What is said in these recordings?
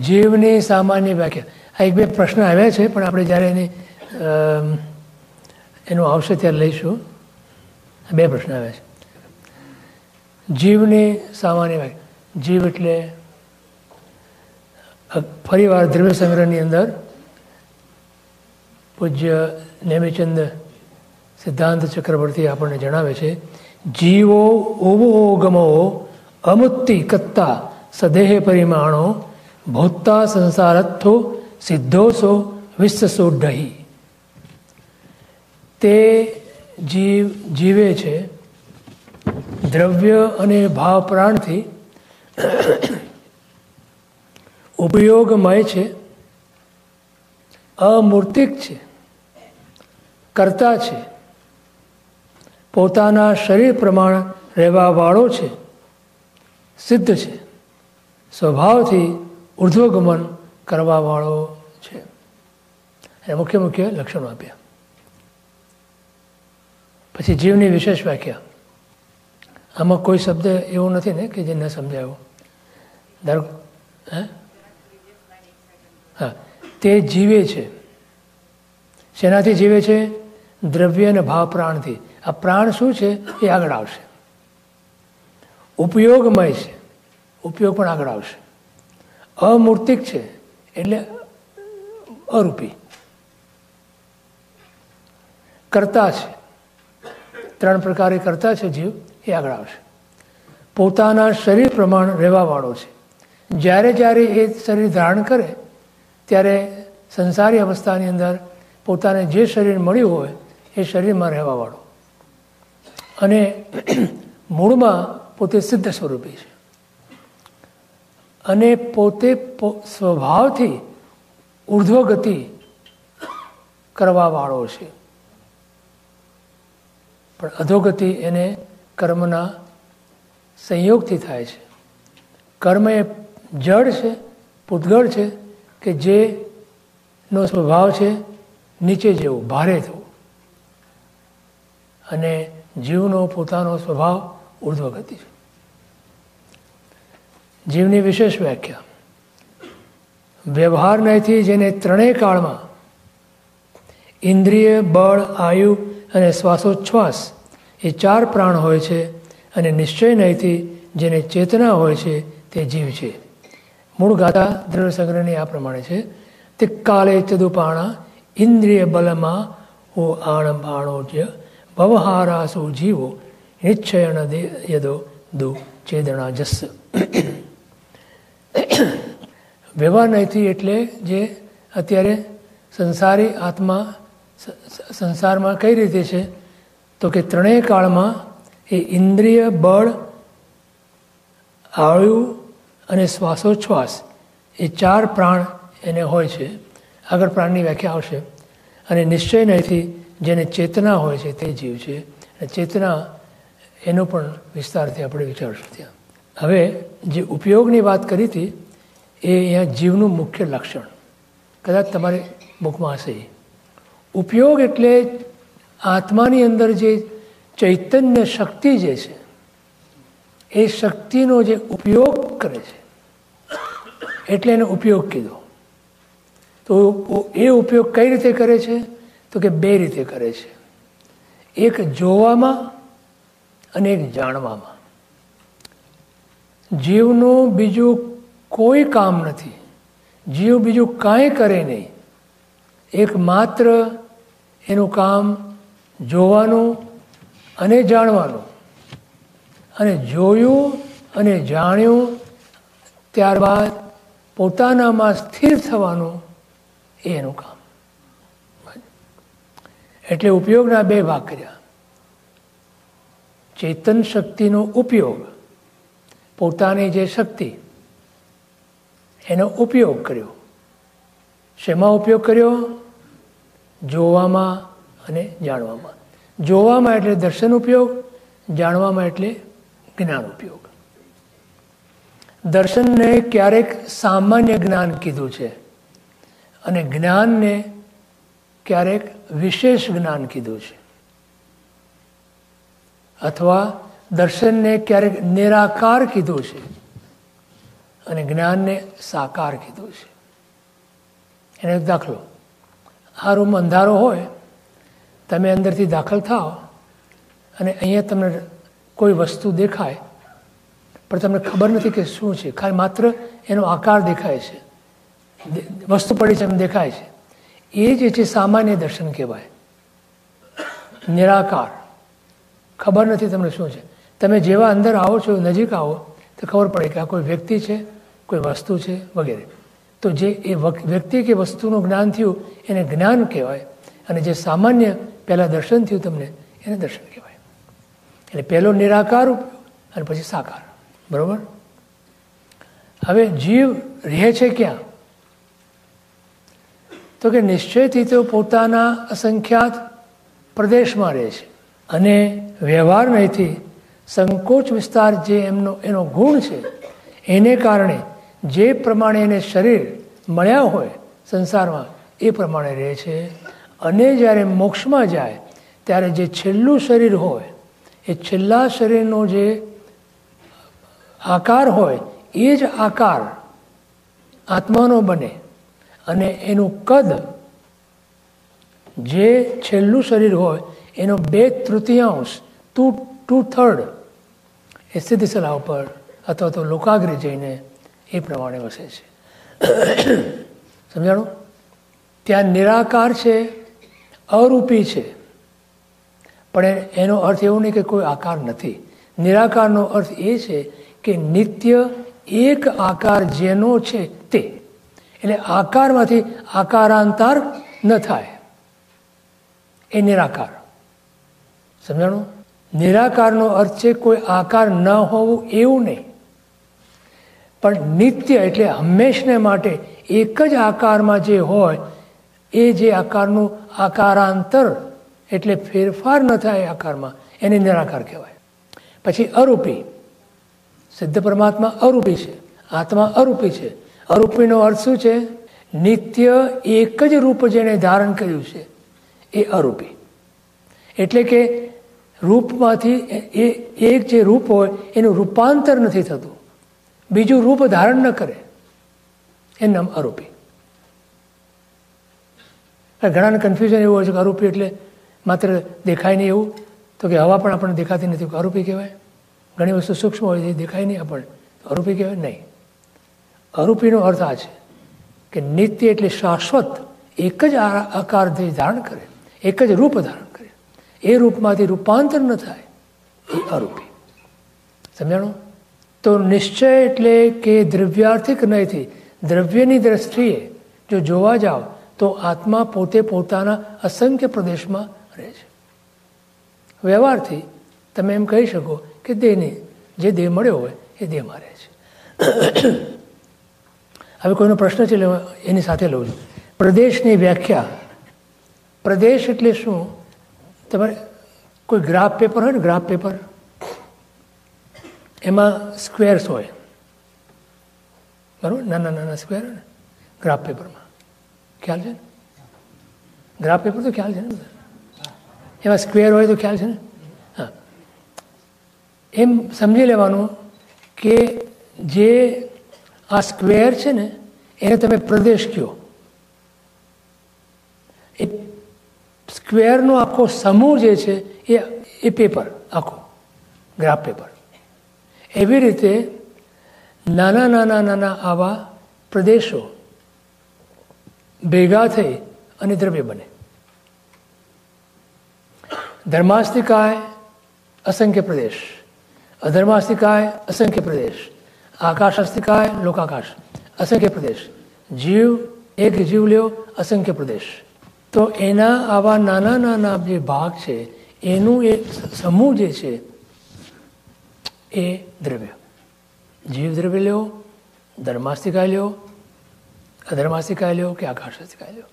જીવની સામાન્ય વ્યાખ્યા. આ એક બે પ્રશ્ન આવ્યા છે, પણ આપણે જ્યારે એની એનું આવશે ત્યારે લઈશું. બે પ્રશ્ન આવ્યા છે. જીવની સામાન્ય વ્યાખ્યા. જીવ એટલે ફરીવાર દ્રવ્ય સંગ્રહની અંદર પૂજ્ય નેમિચંદ સિદ્ધાંત ચક્રવર્તી આપણને જણાવે છે, જીવો ઓવો ગમો અમુત્તિ કત્તા સદેહ પરિમાણો ભૌતા સંસારથો સિદ્ધોસો વિશ્વસોઢહી તે જીવ જીવે છે। દ્રવ્ય અને ભાવ પ્રાણથી ઉપયોગમય છે। અમૂર્તિક છે। કરતા છે। પોતાના શરીર પ્રમાણ રહેવાવાળો છે। સિદ્ધ છે। સ્વભાવથી ઉર્ધ્વગમન કરવાવાળો છે. એ મુખ્ય મુખ્ય લક્ષણો આપ્યા. પછી જીવની વિશેષ વ્યાખ્યા. આમાં કોઈ શબ્દ એવો નથી ને કે જે ન સમજાયો. ધારો હે? હા. તે જીવે છે. શેનાથી જીવે છે? દ્રવ્ય અને ભાવ પ્રાણથી. આ પ્રાણ શું છે? એ આગળ આવશે. ઉપયોગમય છે. ઉપયોગ પણ આગળ આવશે. અમૂર્તિક છે, એટલે અરૂપી. કરતા છે. ત્રણ પ્રકારે કરતા છે, જીવ, એ આગળ આવશે. પોતાના શરીર પ્રમાણ રહેવાવાળો છે. જ્યારે જ્યારે એ શરીર ધારણ કરે, ત્યારે સંસારી અવસ્થાની અંદર પોતાને જે શરીર મળ્યું હોય, એ શરીરમાં રહેવાવાળો. અને મૂળમાં પોતે સિદ્ધ સ્વરૂપી છે. અને પોતે સ્વભાવથી ઉર્ધ્વગતિ કરવાવાળો છે. પણ અધોગતિ એને કર્મના સંયોગથી થાય છે. કર્મ એ જડ છે, પૂતગળ છે, કે જેનો સ્વભાવ છે, નીચે જેવું, ભારે થવું. અને જીવનો પોતાનો સ્વભાવ ઉર્ધ્વગતિ છે. જીવની વિશેષ વ્યાખ્યા. વ્યવહાર નહીંથી જેને ત્રણેય કાળમાં ઇન્દ્રિય, બળ, આયુ અને શ્વાસોચ્છ્વાસ એ ચાર પ્રાણ હોય છે અને નિશ્ચય નહીંથી જેને ચેતના હોય છે તે જીવ છે. મૂળ ગાથા દ્રઢ સંગ્રહની આ પ્રમાણે છે. તે કાલે તદુપાણા ઇન્દ્રિય બલમાં ઓ આણ બાણોજ્ય વ્યવહારાસો જીવો નિશ્ચયણ યદો દુ ચેદણા જસ વ્યવહાર નહીંથી એટલે જે અત્યારે સંસારી આત્મા સંસારમાં કઈ રીતે છે? તો કે ત્રણેય કાળમાં એ ઇન્દ્રિય, બળ આળુ અને શ્વાસોચ્છ્વાસ એ ચાર પ્રાણ એને હોય છે. આગળ પ્રાણની વ્યાખ્યા આવશે. અને નિશ્ચય નહીંથી જેને ચેતના હોય છે તે જીવ છે. અને ચેતના એનો પણ વિસ્તારથી આપણે વિચારશું ત્યાં હવે જે ઉપયોગની વાત કરી હતી, એ અહીંયા જીવનું મુખ્ય લક્ષણ. કદાચ તમારે બુકમાં હશે ઉપયોગ એટલે આત્માની અંદર જે ચૈતન્ય શક્તિ જે છે, એ શક્તિનો જે ઉપયોગ કરે છે, એટલે એને ઉપયોગ કીધો. તો એ ઉપયોગ કઈ રીતે કરે છે? તો કે બે રીતે કરે છે. એક જોવામાં અને એક જાણવામાં. જીવનું બીજું કોઈ કામ નથી. જીવ બીજું કાંઈ કરે નહીં. એક માત્ર એનું કામ જોવાનું અને જાણવાનું. અને જોયું અને જાણ્યું ત્યારબાદ પોતાનામાં સ્થિર થવાનું એ એનું કામ. એટલે ઉપયોગના બે ભાગ કર્યા. ચેતન શક્તિનો ઉપયોગ પોતાની જે શક્તિ, એનો ઉપયોગ કર્યો. શેમાં ઉપયોગ કર્યો? જોવામાં અને જાણવામાં. જોવામાં એટલે દર્શન ઉપયોગ, જાણવામાં એટલે જ્ઞાન ઉપયોગ. દર્શનને ક્યારેક સામાન્ય જ્ઞાન કીધું છે અને જ્ઞાનને ક્યારેક વિશેષ જ્ઞાન કીધું છે. અથવા દર્શનને ક્યારેક નિરાકાર કીધું છે અને જ્ઞાનને સાકાર કીધું છે. એનો દાખલો. આ રૂમ અંધારો હોય, તમે અંદરથી દાખલ થાઓ અને અહીંયા તમને કોઈ વસ્તુ દેખાય, પણ તમને ખબર નથી કે શું છે. ખાલી માત્ર એનો આકાર દેખાય છે. વસ્તુ પડી છે એમ દેખાય છે. એ જે છે સામાન્ય દર્શન કહેવાય. નિરાકાર. ખબર નથી તમને શું છે. તમે જેવા અંદર આવો છો, નજીક આવો, તો ખબર પડે કે આ કોઈ વ્યક્તિ છે, કોઈ વસ્તુ છે વગેરે. તો જે એ વ્યક્તિ કે વસ્તુનું જ્ઞાન થયું, એને જ્ઞાન કહેવાય. અને જે સામાન્ય પહેલાં દર્શન થયું તમને, એને દર્શન કહેવાય. એટલે પહેલો નિરાકાર અને પછી સાકાર. બરાબર? હવે જીવ રહે છે ક્યાં? તો કે નિશ્ચયથી તેઓ પોતાના અસંખ્યાત પ્રદેશમાં રહે છે. અને વ્યવહાર નહીંથી સંકોચ વિસ્તાર જે એમનો, એનો ગુણ છે, એને કારણે જે પ્રમાણે એને શરીર મળ્યા હોય સંસારમાં, એ પ્રમાણે રહે છે. અને જ્યારે મોક્ષમાં જાય, ત્યારે જે છેલ્લું શરીર હોય, એ છેલ્લા શરીરનો જે આકાર હોય, એ જ આકાર આત્માનો બને. અને એનું કદ જે છેલ્લું શરીર હોય, એનો બે તૃતીયાંશ ટુ ટુ થર્ડ એ સિદ્ધિશલા ઉપર અથવા તો લોકાગ્રે જઈને એ પ્રમાણે વસે છે. સમજાણું? ત્યાં નિરાકાર છે, અરૂપી છે. પણ એનો અર્થ એવો નહીં કે કોઈ આકાર નથી. નિરાકારનો અર્થ એ છે કે નિત્ય એક આકાર જેનો છે તે. એટલે આકારમાંથી આકારાંતર ન થાય. એ નિરાકાર. સમજાણું? નિરાકારનો અર્થ છે કોઈ આકાર ન હોવું એવું નહીં. પણ નિત્ય એટલે હંમેશને માટે એક જ આકારમાં જે હોય, એ જે આકારનું આકારાંતર એટલે ફેરફાર ન થાય આકારમાં, એને નિરાકાર કહેવાય. પછી અરૂપી. સિદ્ધ પરમાત્મા અરૂપી છે, આત્મા અરૂપી છે. અરૂપીનો અર્થ શું છે? નિત્ય એક જ રૂપ જેને ધારણ કર્યું છે, એ અરૂપી. એટલે કે રૂપમાંથી એ એક જે રૂપ હોય, એનું રૂપાંતર નથી થતું. બીજું રૂપ ધારણ ન કરે. એ નામ અરૂપી ઘણાને કન્ફ્યુઝન એવું હોય છે કે આરોપી એટલે માત્ર દેખાય નહીં એવું. તો કે હવા પણ આપણને દેખાતી નથી. આરોપી કહેવાય? ઘણી વસ્તુ સૂક્ષ્મ હોય છે દેખાય નહીં આપણને. અરૂપી કહેવાય? નહીં. અરૂપીનો અર્થ આ છે કે નિત્ય એટલે શાશ્વત એક જ આકારથી ધારણ કરે. એક જ રૂપ ધારણ એ રૂપમાંથી રૂપાંતર ન થાય, એ અરૂપી સમજાણું? તો નિશ્ચય એટલે કે દ્રવ્યાર્થિક નહીંથી દ્રવ્યની દ્રષ્ટિએ જો જોવા જાઓ તો આત્મા પોતે પોતાના અસંખ્ય પ્રદેશમાં રહે છે. વ્યવહારથી તમે એમ કહી શકો કે દેહને, જે દેહ મળ્યો હોય, એ દેહમાં રહે છે. હવે કોઈનો પ્રશ્ન છે એની સાથે લઉં છું. પ્રદેશની વ્યાખ્યા. પ્રદેશ એટલે શું? તમારે કોઈ ગ્રાફ પેપર હોય ને, ગ્રાફ પેપર? એમાં સ્ક્વેર્સ હોય. બરાબર? નાના નાના સ્ક્વેર ને ગ્રાફ પેપરમાં. ખ્યાલ છે ને? ગ્રાફ પેપર તો ખ્યાલ છે ને એમાં સ્ક્વેર હોય તો ખ્યાલ છે ને? હા. એમ સમજી લેવાનું કે જે આ સ્ક્વેર છે ને, એને તમે પ્રદેશ કહો એ સ્ક્વેરનો આખો સમૂહ જે છે એ એ પેપર, આખો ગ્રાફ પેપર. એવી રીતે નાના નાના નાના આવા પ્રદેશો ભેગા થઈ અને દ્રવ્ય બને. ધર્માસ્તિકાય અસંખ્ય પ્રદેશ. અધર્માસ્તિકાય અસંખ્ય પ્રદેશ. આકાશાસ્તિકાય લોકાકાશ. અસંખ્ય પ્રદેશ. જીવ, એક જીવ લ્યો અસંખ્ય પ્રદેશ. તો એના આવા નાના નાના જે ભાગ છે, એનું એ સમૂહ જે છે, એ દ્રવ્ય. જીવ દ્રવ્ય લ્યો ધર્માસ્તિકા લ્યો અધર્માસ્તિકા લ્યો કે આકાશાસ્તિકા લ્યો.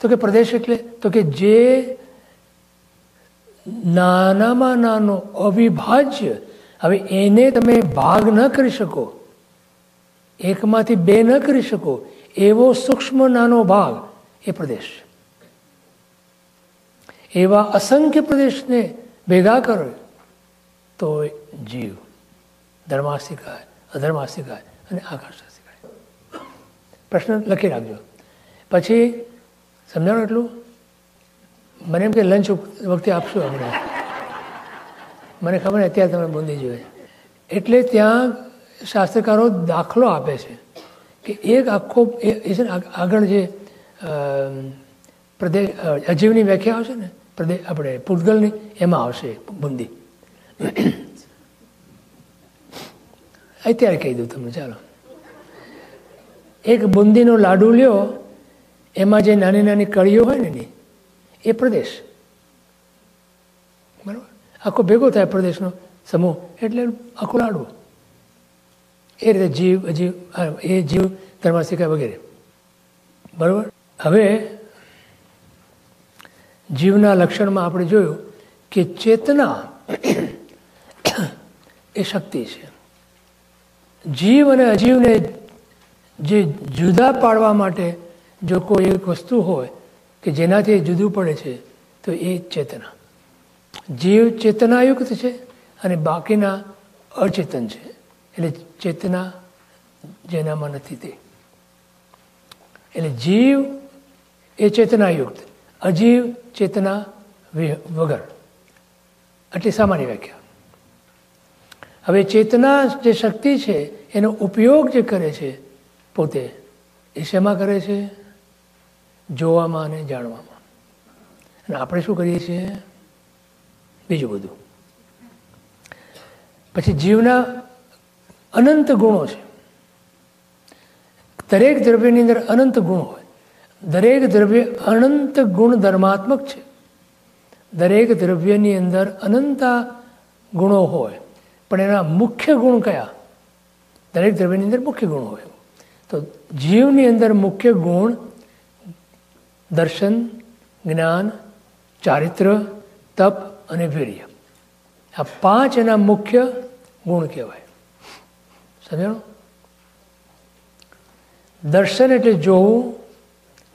તો કે પ્રદેશ એટલે, તો કે જે નાનામાં નાનો અવિભાજ્ય, હવે એને તમે ભાગ ન કરી શકો, એકમાંથી બે ન કરી શકો, એવો સૂક્ષ્મ નાનો ભાગ એ પ્રદેશ. એવા અસંખ્ય પ્રદેશને ભેગા કરો તો જીવ ધર્માસ્તિકાય અધર્માસ્તિકાય અને આકાશાસ્તિકાય પ્રશ્ન લખી રાખજો. પછી સમજાણો એટલું? મને એમ કે લંચ વખતે આપશું આપણે મને ખબર ને અત્યારે તમે બુંદી જોઈએ. એટલે ત્યાં શાસ્ત્રકારો દાખલો આપે છે કે એક આખો એ આગળ જે પ્રદેશ અજીવની વ્યાખ્યા આવશે ને? પ્રદેશ આપણે પૂતગલની એમાં આવશે બુંદી. અત્યારે કહી દઉં તમને, ચાલો. એક બુંદીનો લાડુ લ્યો, એમાં જે નાની નાની કળીઓ હોય ને એની, એ પ્રદેશ. બરાબર? આખો ભેગો થાય પ્રદેશનો સમૂહ, એટલે આખો લાડુ. એ રીતે જીવ અજીવ એ જીવ, ધર્માસિકા વગેરે. બરાબર? હવે, જીવના લક્ષણમાં આપણે જોયું કે ચેતના એ શક્તિ છે. જીવ અને અજીવને જે જુદા પાડવા માટે જો કોઈ એક વસ્તુ હોય કે જેનાથી જુદું પડે છે, તો એ ચેતના. જીવ ચેતનાયુક્ત છે અને બાકીના અચેતન છે. એટલે ચેતના જેનામાં નથી તે. એટલે જીવ એ ચેતનાયુક્ત, અજીવ ચેતના વગર. આટલી સામાન્ય વ્યાખ્યા. હવે ચેતના જે શક્તિ છે, એનો ઉપયોગ જે કરે છે, પોતે એ શેમાં કરે છે? જોવામાં અને જાણવામાં. અને આપણે શું કરીએ છીએ? બીજું બધું. પછી જીવના અનંત ગુણો છે. દરેક દ્રવ્યની અંદર અનંત ગુણ હોય. દરેક દ્રવ્ય અનંત ગુણ ધર્માત્મક છે. દરેક દ્રવ્યની અંદર અનંતા ગુણો હોય, પણ એના મુખ્ય ગુણ કયા? દરેક દ્રવ્યની અંદર મુખ્ય ગુણ હોય. તો જીવની અંદર મુખ્ય ગુણ દર્શન, જ્ઞાન, ચારિત્ર, તપ અને વીર્ય. આ પાંચ એના મુખ્ય ગુણ કહેવાય. સમજાણું? દર્શન એટલે જોવું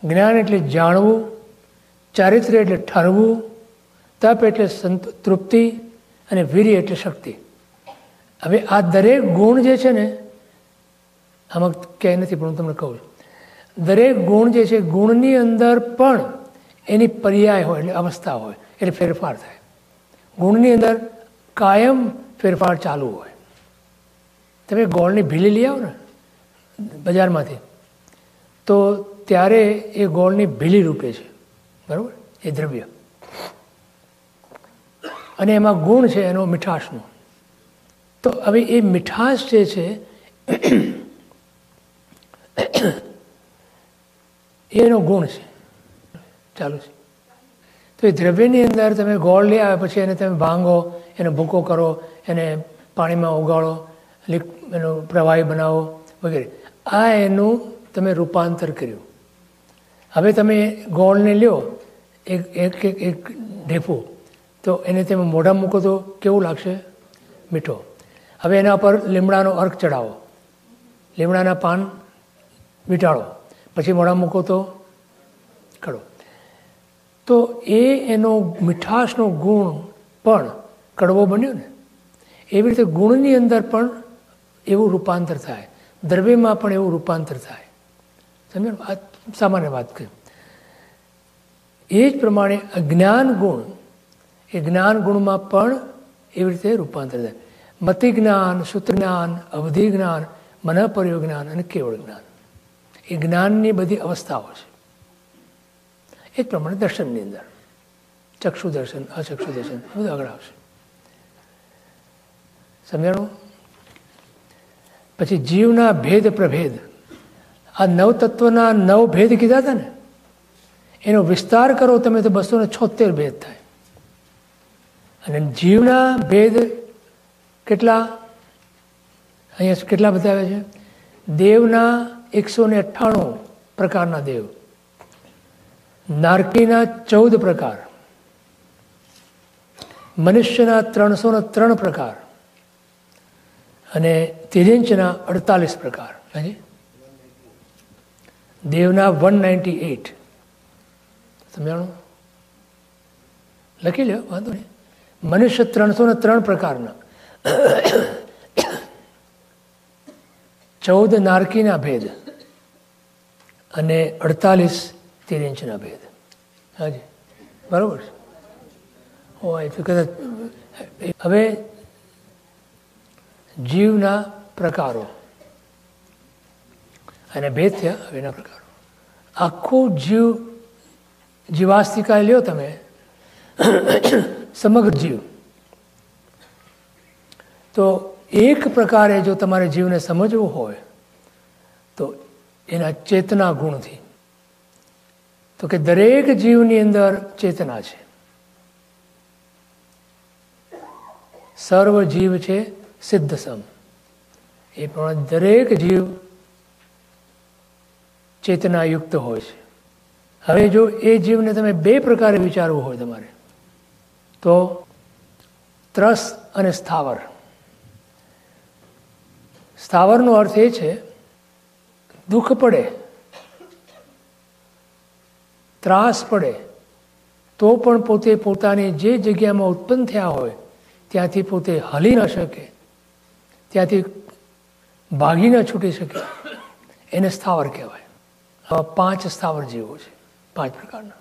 જ્ઞાન એટલે જાણવું, ચારિત્ર એટલે ઠરવું, તપ એટલે સંત, તૃપ્તિ અને વીર્ય એટલે શક્તિ. હવે આ દરેક ગુણ જે છે ને, આમાં ક્યાંય નથી, પણ હું તમને કહું છું. દરેક ગુણ જે છે, ગુણની અંદર પણ એની પર્યાય હોય, એટલે અવસ્થા હોય, એટલે ફેરફાર થાય. ગુણની અંદર કાયમ ફેરફાર ચાલુ હોય. તમે ગોળની ભીલી લઈ આવો ને, બજારમાંથી, તો ત્યારે એ ગોળની ભીલી રૂપે છે. બરાબર? એ દ્રવ્ય. અને એમાં ગુણ છે એનો મીઠાશનો. તો હવે એ મીઠાશ જે છે, એનો ગુણ છે. ચાલુ છે તો એ દ્રવ્યની અંદર તમે ગોળ લઈ આવે પછી એને તમે ભાંગો, એનો ભૂકો કરો, એને પાણીમાં ઉગાડો એનો પ્રવાહી બનાવો, વગેરે. આ એનું તમે રૂપાંતર કર્યું. હવે તમે ગોળને લ્યો, એક એક એક એક ઢેફું. તો એને તમે મોઢા મૂકો તો કેવું લાગશે? મીઠો. હવે એના પર લીમડાનો અર્ક ચડાવો લીમડાના પાન વીંટાળો પછી મોઢા મૂકો તો કડો. તો એ એનો મીઠાશનો ગુણ પણ કડવો બન્યો ને? એવી રીતે ગુણની અંદર પણ એવું રૂપાંતર થાય. દ્રવ્યમાં પણ એવું રૂપાંતર થાય. સમજો આ સામાન્ય વાત કરી એ જ પ્રમાણે જ્ઞાન ગુણ, એ જ્ઞાન ગુણમાં પણ એવી રીતે રૂપાંતર થાય. મતિ જ્ઞાન સૂત્ર જ્ઞાન અવધિ જ્ઞાન મનપર્યો જ્ઞાન અને કેવળ જ્ઞાન એ જ્ઞાનની બધી અવસ્થાઓ છે. એ જ પ્રમાણે દર્શનની અંદર. ચક્ષુ દર્શન, અચક્ષુ દર્શન બધું આગળ આવશે. સમજાણું? પછી જીવના ભેદ પ્રભેદ આ નવ તત્વના નવ ભેદ કીધા હતા ને, એનો વિસ્તાર કરો તમે તો બસો છોતેર ભેદ થાય. અને જીવના ભેદ કેટલા? અહીંયા કેટલા બતાવે છે? દેવના એકસો ને અઠ્ઠાણું પ્રકારના દેવ. નારકીના ચૌદ પ્રકાર. મનુષ્યના ત્રણસો ને ત્રણ પ્રકાર. અને તિર્યંચના અડતાલીસ પ્રકાર. હાજી? દેવના વન નાઇન્ટી એટ સમજાણું? લખી લો વાંધો નહીં. મનુષ્ય ત્રણસો ને ત્રણ પ્રકારના. ચૌદ નારકીના ભેદ અને અડતાલીસ તેર ઇંચના ભેદ. હાજી? બરાબર? હવે જીવના પ્રકારો. અને ભેદ થયા એના પ્રકારો. આખું જીવ જીવાસ્તિકા લ્યો તમે. સમગ્ર જીવ. તો એક પ્રકારે જો તમારે જીવને સમજવું હોય, તો એના ચેતના ગુણથી. તો કે દરેક જીવની અંદર ચેતના છે. સર્વ જીવ છે સિદ્ધ સમ એ પ્રમાણે દરેક જીવ ચેતનાયુક્ત હોય છે. હવે જો એ જીવને તમે બે પ્રકારે વિચારવું હોય તમારે, તો ત્રસ અને સ્થાવર. સ્થાવરનો અર્થ એ છે, દુઃખ પડે, ત્રાસ પડે, તો પણ પોતે પોતાની જે જગ્યામાં ઉત્પન્ન થયા હોય, ત્યાંથી પોતે હલી ન શકે, ત્યાંથી ભાગી ન છૂટી શકે. એને સ્થાવર કહેવાય. પાંચ સ્થાવર જીવો છે, પાંચ પ્રકારના.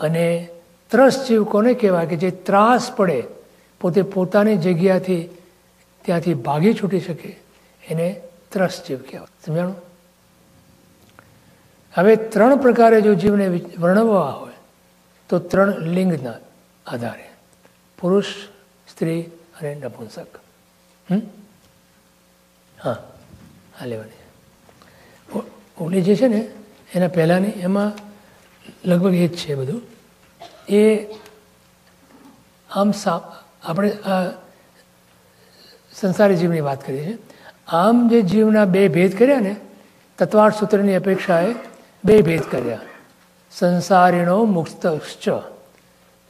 અને ત્રસ જીવ કોને કહેવાય કે જે ત્રાસ પડે, પોતે પોતાની જગ્યાથી ત્યાંથી ભાગી છૂટી શકે, એને ત્રસ જીવ કહેવાય. સમજાણું? હવે ત્રણ પ્રકારે જો જીવને વર્ણવવા હોય, તો ત્રણ લિંગના આધારે. પુરુષ, સ્ત્રી અને નપુંસક. હા, આ લેવાની. ઓલી જે છે ને, એના પહેલાંની એમાં લગભગ એ જ છે બધું. એ આમ સા, આપણે સંસારી જીવની વાત કરીએ છીએ. આમ જે જીવના બે ભેદ કર્યા ને, તત્વાર્થ સૂત્રની અપેક્ષાએ બે ભેદ કર્યા. સંસારીણો મુક્ત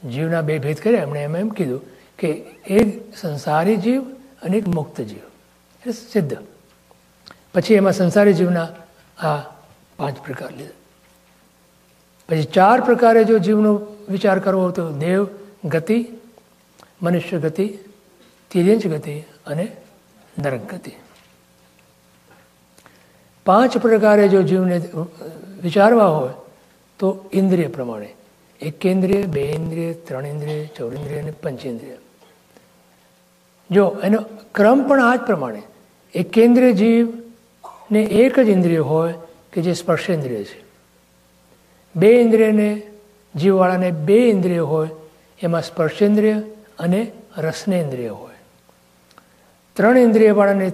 જીવના બે ભેદ કર્યા. એમણે એમ એમ કીધું કે એક સંસારી જીવ અને એક મુક્ત જીવ. એટલે સિદ્ધ. પછી એમાં સંસારી જીવના આ પાંચ પ્રકાર લીધા. પછી ચાર પ્રકારે જો જીવનો વિચાર કરવો તો દેવ, ગતિ, મનુષ્ય ગતિ, તિર્યંચ ગતિ અને નરક ગતિ. પાંચ પ્રકારે જો જીવને વિચારવા હોય તો ઇન્દ્રિય પ્રમાણે. એક કેન્દ્રિય બે ઇન્દ્રિય, ત્રણ ઇન્દ્રિય ચૌરેન્દ્રિય અને પંચેન્દ્રિય જો એનો ક્રમ પણ આ જ પ્રમાણે. એક કેન્દ્રીય જીવને એક જ ઇન્દ્રિય હોય કે જે સ્પર્શેન્દ્રિય છે. બે ઇન્દ્રિયને, જીવવાળાને બે ઇન્દ્રિય હોય, એમાં સ્પર્શેન્દ્રિય અને રસનેન્દ્રિય હોય. ત્રણ ઇન્દ્રિયવાળાને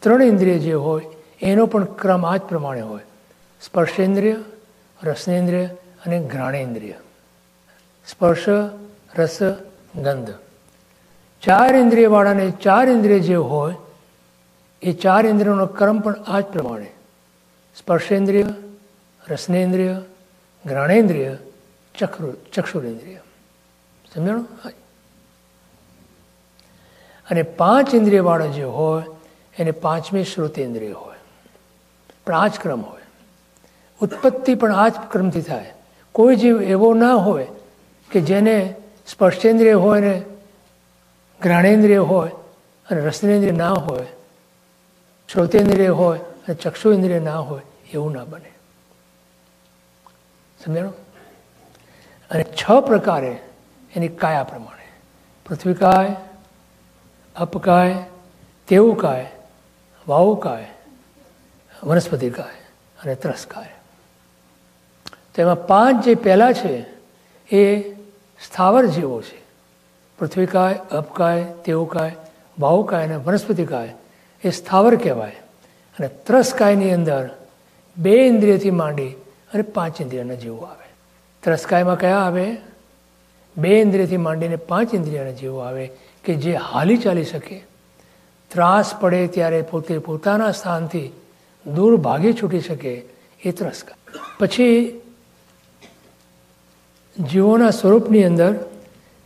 ત્રણ ઇન્દ્રિય જે હોય, એનો પણ ક્રમ આ જ પ્રમાણે હોય. સ્પર્શેન્દ્રિય, રસનેન્દ્રિય અને ઘ્રાણેન્દ્રિય. સ્પર્શ, રસ, ગંધ. ચાર ઇન્દ્રિયવાળાને ચાર ઇન્દ્રિય જે હોય એ ચાર ઇન્દ્રિયોનો ક્રમ પણ આ જ પ્રમાણે. સ્પર્શેન્દ્રિય, રસનેન્દ્રિય, ઘ્રાણેન્દ્રિય ચક્ષુ ચક્ષુરેન્દ્રિય. સમજાણું? અને પાંચ ઇન્દ્રિયવાળા જે હોય, એને પાંચમી શ્રુતેન્દ્રિય હોય. પણ આ જ ક્રમ હોય. ઉત્પત્તિ પણ આ જ ક્રમથી થાય. કોઈ જીવ એવો ના હોય કે જેને સ્પર્શેન્દ્રિય હોય ને ઘ્રાણેન્દ્રિય હોય અને રસનેન્દ્રિય ના હોય શ્રોતેન્દ્રિય હોય અને ચક્ષુ ઇન્દ્રિય ના હોય, એવું ના બને. સમજાણું? અને છ પ્રકારે એની કાયા પ્રમાણે. પૃથ્વીકાય અપકાય તેવુકાય વાવુકાય વનસ્પતિકાય અને ત્રસકાય તો એમાં પાંચ જે પહેલાં છે એ સ્થાવર જીવો છે. પૃથ્વીકાય અપકાય તેવુકાય વાવુકાય અને વનસ્પતિકાય એ સ્થાવર કહેવાય. અને ત્રસકાયની અંદર બે ઇન્દ્રિયથી માંડી અને પાંચ ઇન્દ્રિયના જીવો આવે. ત્રસકાયમાં કયા આવે? બે ઇન્દ્રિયથી માંડીને પાંચ ઇન્દ્રિયના જીવો આવે કે જે હાલી ચાલી શકે. ત્રાસ પડે ત્યારે પોતે પોતાના સ્થાનથી દૂર ભાગી છૂટી શકે એ ત્રસકાય પછી જીવોના સ્વરૂપની અંદર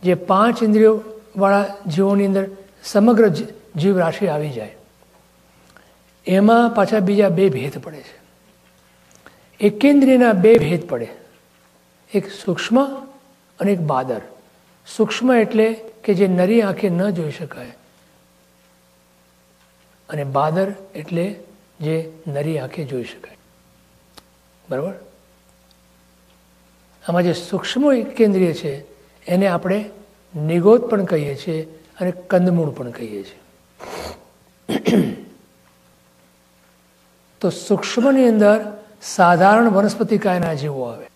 જે પાંચ ઇન્દ્રિયોવાળા જીવોની અંદર સમગ્ર જીવ રાશિ આવી જાય. એમાં પાછા બીજા બે ભેદ પડે છે. એકેન્દ્રિયના બે ભેદ પડે. એક સૂક્ષ્મ અને એક બાદર. સૂક્ષ્મ એટલે કે જે નરી આંખે ન જોઈ શકાય. અને બાદર એટલે જે નરી આંખે જોઈ શકાય. બરાબર? આમાં જે સૂક્ષ્મ કેન્દ્રીય છે, એને આપણે નિગોદ પણ કહીએ છીએ અને કંદમૂળ પણ કહીએ છીએ. તો સૂક્ષ્મની અંદર સાધારણ વનસ્પતિ કાયના જીવો આવે.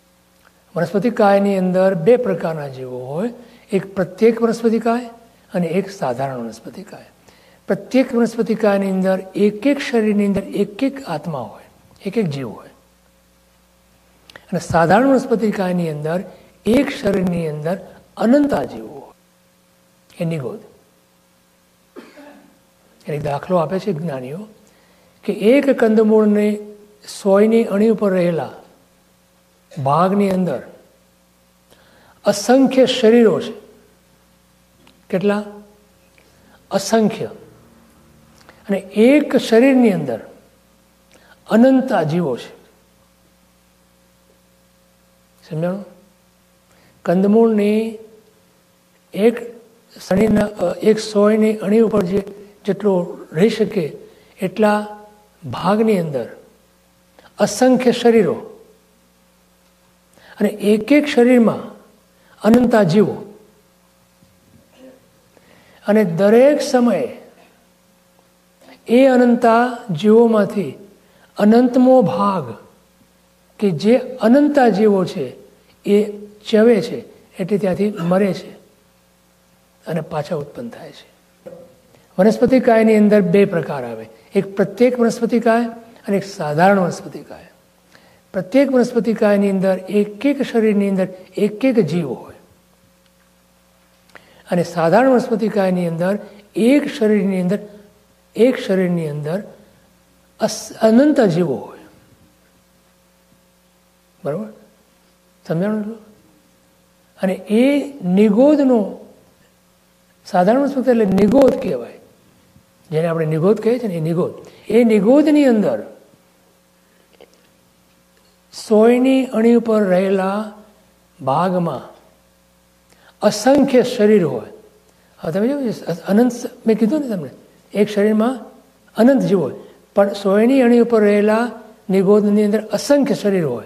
વનસ્પતિ કાયની અંદર બે પ્રકારના જીવો હોય. એક પ્રત્યેક વનસ્પતિ કાય અને એક સાધારણ વનસ્પતિ કાય. પ્રત્યેક વનસ્પતિ કાયની અંદર એક એક શરીરની અંદર એક એક આત્મા હોય એક એક જીવ હોય. અને સાધારણ વનસ્પતિ કાયની અંદર એક શરીરની અંદર અનંતા જીવો હોય. એની ગોદ. એક દાખલો આપે છે જ્ઞાનીઓ. કે એક કંદમૂળને સોયની અણી ઉપર રહેલા ભાગની અંદર અસંખ્ય શરીરો છે. કેટલા? અસંખ્ય. અને એક શરીરની અંદર અનંત જીવો છે. સમજાણું? કંદમૂળની એક શરીરના એક સોયની અણી ઉપર જે જેટલો રહી શકે એટલા ભાગની અંદર અસંખ્ય શરીરો અને એક એક શરીરમાં અનંતા જીવો. અને દરેક સમયે એ અનંતા જીવોમાંથી અનંતમો ભાગ કે જે અનંતા જીવો છે એ ચવે છે, એટલે ત્યાંથી મરે છે અને પાછા ઉત્પન્ન થાય છે. વનસ્પતિ કાયની અંદર બે પ્રકાર આવે. એક પ્રત્યેક વનસ્પતિ કાય અને એક સાધારણ વનસ્પતિ કાય. પ્રત્યેક વનસ્પતિ કાયની અંદર એક એક શરીરની અંદર એક એક જીવ હોય. અને સાધારણ વનસ્પતિ કાયની અંદર એક શરીરની અંદર, એક શરીરની અંદર અનંત જીવો હોય. બરાબર? સમજાણું અને એ નિગોદનો, સાધારણ વનસ્પતિ એટલે નિગોદ કહેવાય. જેને આપણે નિગોદ કહીએ છીએ ને, એ નિગોદ. એ નિગોદની અંદર સોયની અણી ઉપર રહેલા ભાગમાં અસંખ્ય શરીર હોય. હવે તમે જો અનંત મેં કીધું ને તમને, એક શરીરમાં અનંત જીવ હોય. પણ સોયની અણી ઉપર રહેલા નિગોદની અંદર અસંખ્ય શરીર હોય.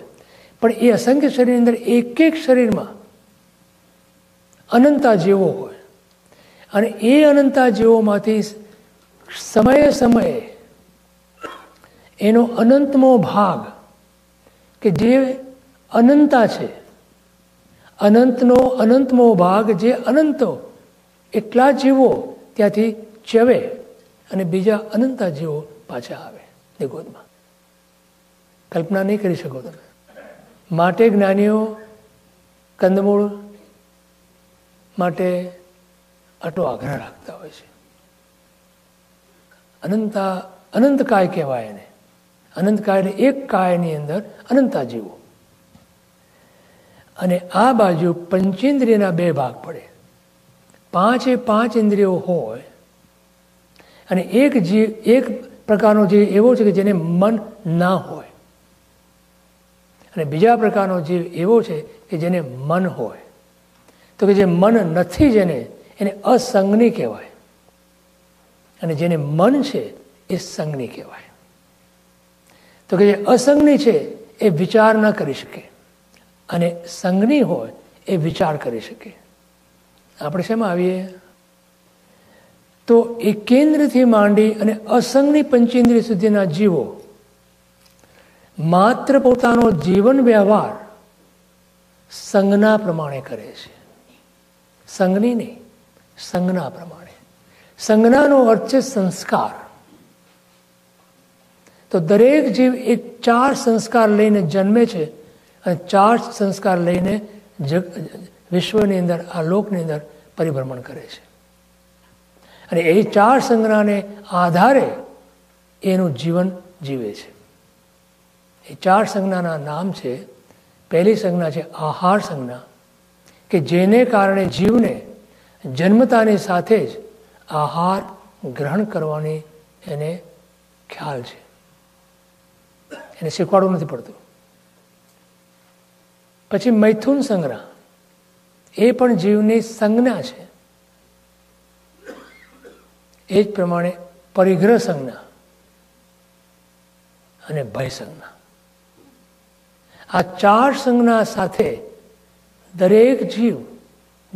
પણ એ અસંખ્ય શરીરની અંદર એક એક શરીરમાં અનંતા જેવો હોય. અને એ અનંતા જીવોમાંથી સમયે સમયે એનો અનંતમો ભાગ કે જે અનંતા છે, અનંતનો અનંતમો ભાગ જે અનંતો એટલા જીવો ત્યાંથી ચવે અને બીજા અનંતા જીવો પાછા આવે. નિગોદમાં કલ્પના નહીં કરી શકો તમે. માટે જ્ઞાનીઓ કંદમૂળ માટે આટલો આગ્રહ રાખતા હોય છે. અનંતા અનંતકાય કહેવાય એને. અનંતકાય એટલે એક કાયની અંદર અનંતા જીવો અને આ બાજુ પંચેન્દ્રિયના બે ભાગ પડે. પાંચે પાંચ ઇન્દ્રિયો હોય અને એક જીવ, એક પ્રકારનો જીવ એવો છે કે જેને મન ના હોય. અને બીજા પ્રકારનો જીવ એવો છે કે જેને મન હોય. તો કે જે મન નથી જેને, એને અસંગની કહેવાય. અને જેને મન છે એ સંજ્ઞી કહેવાય. તો કે જે અસંજ્ઞી છે એ વિચાર ન કરી શકે અને સંજ્ઞી હોય એ વિચાર કરી શકે. આપણે શેમાં આવીએ? તો એ કેન્દ્રથી માંડી અને અસંગની પંચેન્દ્રિય સુધીના જીવો માત્ર પોતાનો જીવન વ્યવહાર સંજ્ઞા પ્રમાણે કરે છે. સંજ્ઞી નહીં સંજ્ઞા પ્રમાણે. સંજ્ઞાનો અર્થ છે સંસ્કાર. તો દરેક જીવ એક ચાર સંસ્કાર લઈને જન્મે છે અને ચાર સંસ્કાર લઈને જગ, વિશ્વની અંદર, આ લોકની અંદર પરિભ્રમણ કરે છે. અને એ ચાર સંજ્ઞાને આધારે એનું જીવન જીવે છે. એ ચાર સંજ્ઞાના નામ છે, પહેલી સંજ્ઞા છે આહાર સંજ્ઞા, કે જેને કારણે જીવને જન્મતાની સાથે જ આહાર ગ્રહણ કરવાની એને ખ્યાલ છે. એને શીખવાડવું નથી પડતું. પછી મૈથુન સંગ્રહ. એ પણ જીવની સંજ્ઞા છે. એ જ પ્રમાણે પરિગ્રહ સંજ્ઞા અને ભય સંજ્ઞા. આ ચાર સંજ્ઞા સાથે દરેક જીવ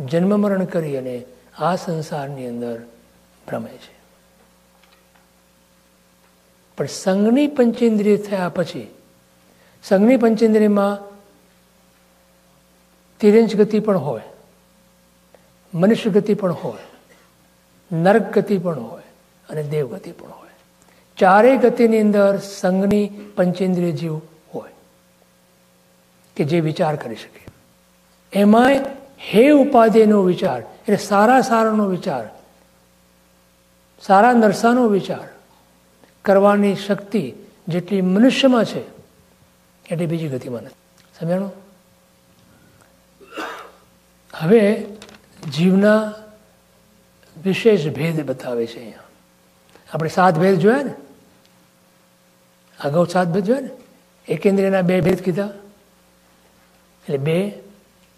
જન્મ મરણ કરી અને આ સંસારની અંદર ભ્રમે છે. પણ સંઘની પંચેન્દ્રિય થયા પછી, સંઘની પંચેન્દ્રિયમાં તિરંજ ગતિ પણ હોય, મનુષ્ય ગતિ પણ હોય, નર્ક ગતિ પણ હોય અને દેવ ગતિ પણ હોય. ચારેય ગતિની અંદર સંઘની પંચેન્દ્રિય જીવ હોય કે જે વિચાર કરી શકે. એમાંય હે ઉપાધિનો વિચાર, એટલે સારા સારાનો વિચાર સારા નરસાનો વિચાર કરવાની શક્તિ જેટલી મનુષ્યમાં છે, એટલી બીજી ગતિમાં નથી. સમજાણું? હવે જીવના વિશેષ ભેદ બતાવે છે અહીંયા. આપણે સાત ભેદ જોયા ને? અગાઉ સાત ભેદ જોયા ને? એકેન્દ્રિયના બે ભેદ કીધા. એટલે બે,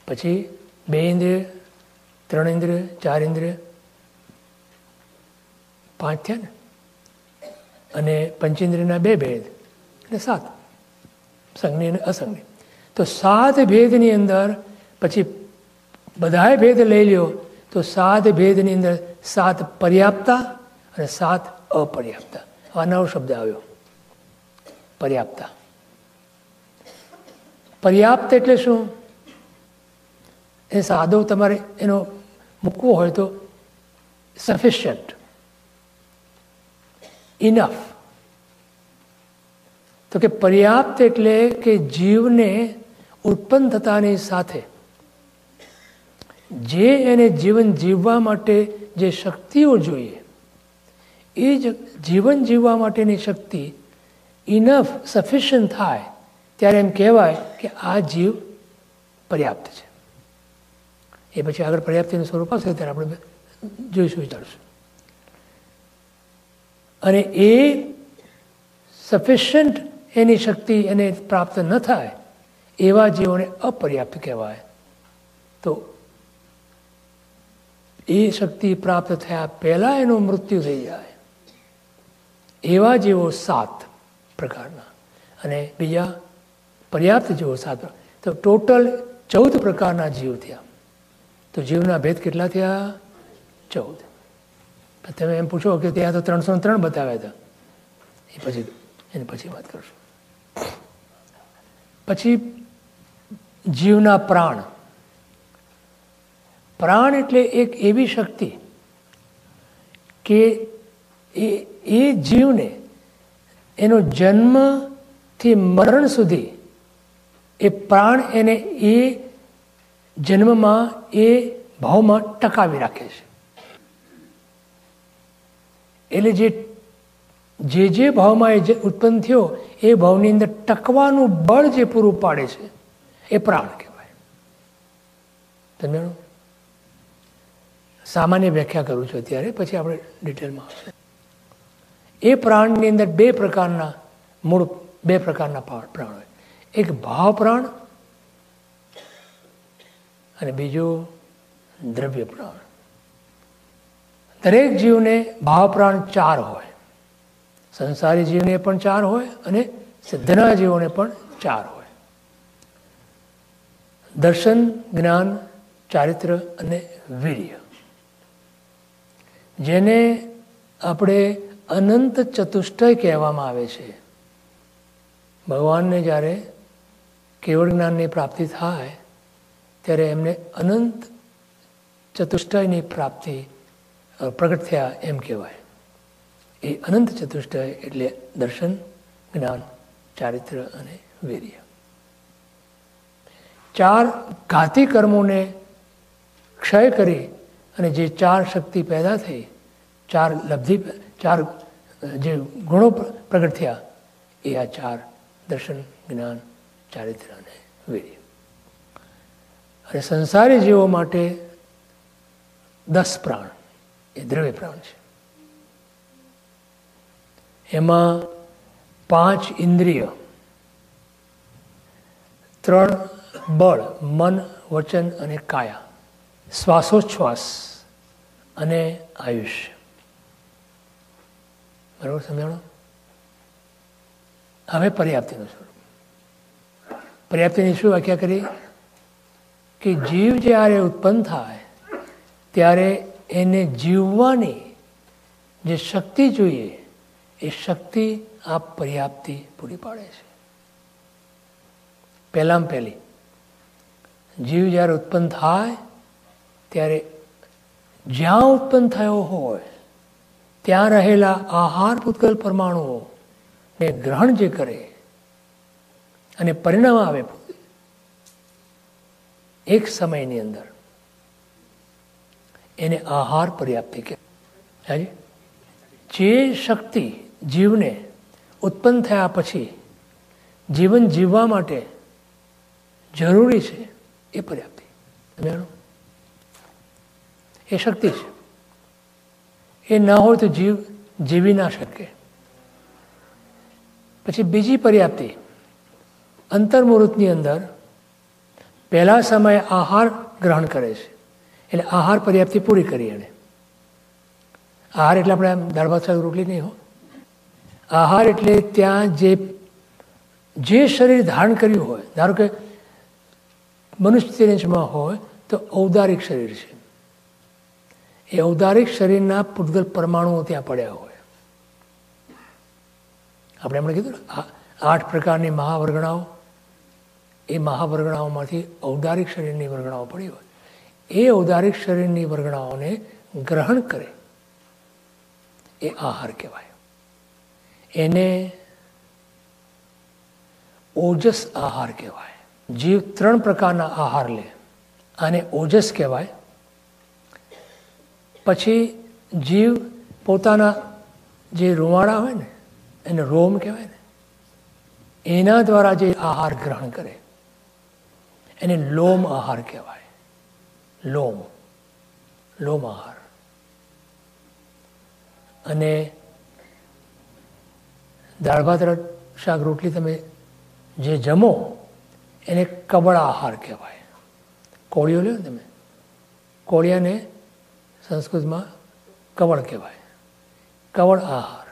પછી બે ઇન્દ્રિય, ત્રણ ઇન્દ્રિય, ચાર ઇન્દ્રિય પાંચ થયા ને? અને પંચેન્દ્રિયના બે ભેદ એટલે સાત. સંજ્ઞ અને અસંજ્ઞ. તો સાત ભેદની અંદર પછી બધાએ ભેદ લઈ લ્યો, તો સાત ભેદની અંદર સાત પર્યાપ્તા અને સાત અપર્યાપ્તા. આ નવો શબ્દ આવ્યો. પર્યાપ્તા. પર્યાપ્ત એટલે શું? એ સાદો તમારે એનો મૂકવો હોય તો સફિશિયન્ટ ઇનફ તો કે પર્યાપ્ત એટલે કે જીવને ઉત્પન્ન થતાની સાથે જે એને જીવન જીવવા માટે જે શક્તિઓ જોઈએ, એ જ જીવન જીવવા માટેની શક્તિ ઇનફ સફિશિયન્ટ થાય ત્યારે એમ કહેવાય કે આ જીવ પર્યાપ્ત છે. એ પછી આગળ પર્યાપ્તિનું સ્વરૂપ આવશે, ત્યારે આપણે જોઈશું, વિચારશું. અને એ સફિશિયન્ટ એની શક્તિ એને પ્રાપ્ત ન થાય, એવા જીવોને અપર્યાપ્ત કહેવાય. તો એ શક્તિ પ્રાપ્ત થયા પહેલાં એનું મૃત્યુ થઈ જાય. એવા જીવો સાત પ્રકારના. અને બીજા પર્યાપ્ત જીવો સાત તો ટોટલ ચૌદ પ્રકારના જીવ થયા. તો જીવના ભેદ કેટલા થયા? ચૌદ. તમે એમ પૂછો કે ત્યાં તો ત્રણસો ત્રણ બતાવ્યા હતા. એ પછી, એની પછી વાત કરશું. પછી જીવના પ્રાણ. પ્રાણ એટલે એક એવી શક્તિ કે એ એ જીવને એનો જન્મથી મરણ સુધી એ પ્રાણ એને એ જન્મમાં એ ભાવમાં ટકાવી રાખે છે. એટલે જે જે જે ભાવમાં એ ઉત્પન્ન થયો, એ ભાવની અંદર ટકવાનું બળ જે પૂરું પાડે છે, એ પ્રાણ કહેવાય. તમે સામાન્ય વ્યાખ્યા કરું છું અત્યારે, પછી આપણે ડિટેલમાં આવશે. એ પ્રાણની અંદર બે પ્રકારના મૂળ, બે પ્રકારના પ્રાણ હોય. એક ભાવ પ્રાણ અને બીજું દ્રવ્ય પ્રાણ. દરેક જીવને ભાવપ્રાણ ચાર હોય. સંસારી જીવને પણ ચાર હોય અને સિદ્ધના જીવોને પણ ચાર હોય. દર્શન, જ્ઞાન, ચારિત્ર અને વીર્ય. જેને આપણે અનંત ચતુષ્ટય કહેવામાં આવે છે. ભગવાનને જ્યારે કેવળ જ્ઞાનની પ્રાપ્તિ થાય, ત્યારે એમને અનંત ચતુષ્ટયની પ્રાપ્તિ પ્રગટ થયા એમ કહેવાય. એ અનંત ચતુષ્ટય એટલે દર્શન, જ્ઞાન, ચારિત્ર અને વીર્ય. ચાર ઘાતી કર્મોને ક્ષય કરી અને જે ચાર શક્તિ પેદા થઈ, ચાર લબ્ધિ ચાર, જે ગુણો પ્રગટ થયા એ આ ચાર દર્શન, જ્ઞાન, ચારિત્ર અને વીર્ય. અને સંસારી જીવો માટે દસ પ્રાણ. એ દ્રવ્ય પ્રાણ છે. એમાં પાંચ ઇન્દ્રિય, ત્રણ બળ, મન, વચન અને કાયા, શ્વાસોચ્છ્વાસ અને આયુષ્ય. બરાબર સમજાણો? હવે પર્યાપ્તિનું સ્વરૂપ. પર્યાપ્તિની શું વ્યાખ્યા કરી? કે જીવ જ્યારે ઉત્પન્ન થાય, ત્યારે એને જીવવાની જે શક્તિ જોઈએ, એ શક્તિ આ પર્યાપ્તિ પૂરી પાડે છે. પહેલામાં પહેલી, જીવ જ્યારે ઉત્પન્ન થાય, ત્યારે જ્યાં ઉત્પન્ન થયો હોય, ત્યાં રહેલા આહાર પૂતગલ પરમાણુઓ ને ગ્રહણ જે કરે, અને પરિણામ આવે એક સમયની અંદર. એને આહાર પર્યાપ્તિ કે જે? શક્તિ જીવને ઉત્પન્ન થયા પછી જીવન જીવવા માટે જરૂરી છે, એ પર્યાપ્તિ. એ શક્તિ છે. એ ના હોય તો જીવ જીવી ના શકે. પછી બીજી પર્યાપ્તિ, અંતર્મુહૂર્તની અંદર પહેલા સમયે આહાર ગ્રહણ કરે છે. એટલે આહાર પર્યાપ્તિ પૂરી કરી એણે આહાર એટલે આપણે દાળ ભાત સાથે રોટલી નહીં હો. આહાર એટલે ત્યાં જે જે શરીર ધારણ કર્યું હોય, ધારો કે મનુષ્ય રેન્જમાં હોય, તો ઔદારિક શરીર છે. એ ઔદારિક શરીરના પૂતગલ પરમાણુઓ ત્યાં પડ્યા હોય. આપણે એમણે કીધું આઠ પ્રકારની મહાવર્ગણાઓ, એ મહાવર્ગણાઓમાંથી ઔદારિક શરીરની વર્ગણાઓ પડી હોય. એ ઔદારિક શરીરની વર્ગણાઓને ગ્રહણ કરે. એ આહાર કહેવાય. એને ઓજસ આહાર કહેવાય. જીવ ત્રણ પ્રકારના આહાર લે. આને ઓજસ કહેવાય. પછી જીવ પોતાના જે રૂવાડા હોય ને, એને રોમ કહેવાય ને, એના દ્વારા જે આહાર ગ્રહણ કરે. એને લોમ આહાર કહેવાય. લોમ લોમ આહાર અને દાળ ભાત શાક, રોટલી તમે જે જમો, એને કબળ આહાર કહેવાય. કોળિયો લ્યો તમે. કોળિયાને સંસ્કૃતમાં કવળ કહેવાય. કવળ આહાર.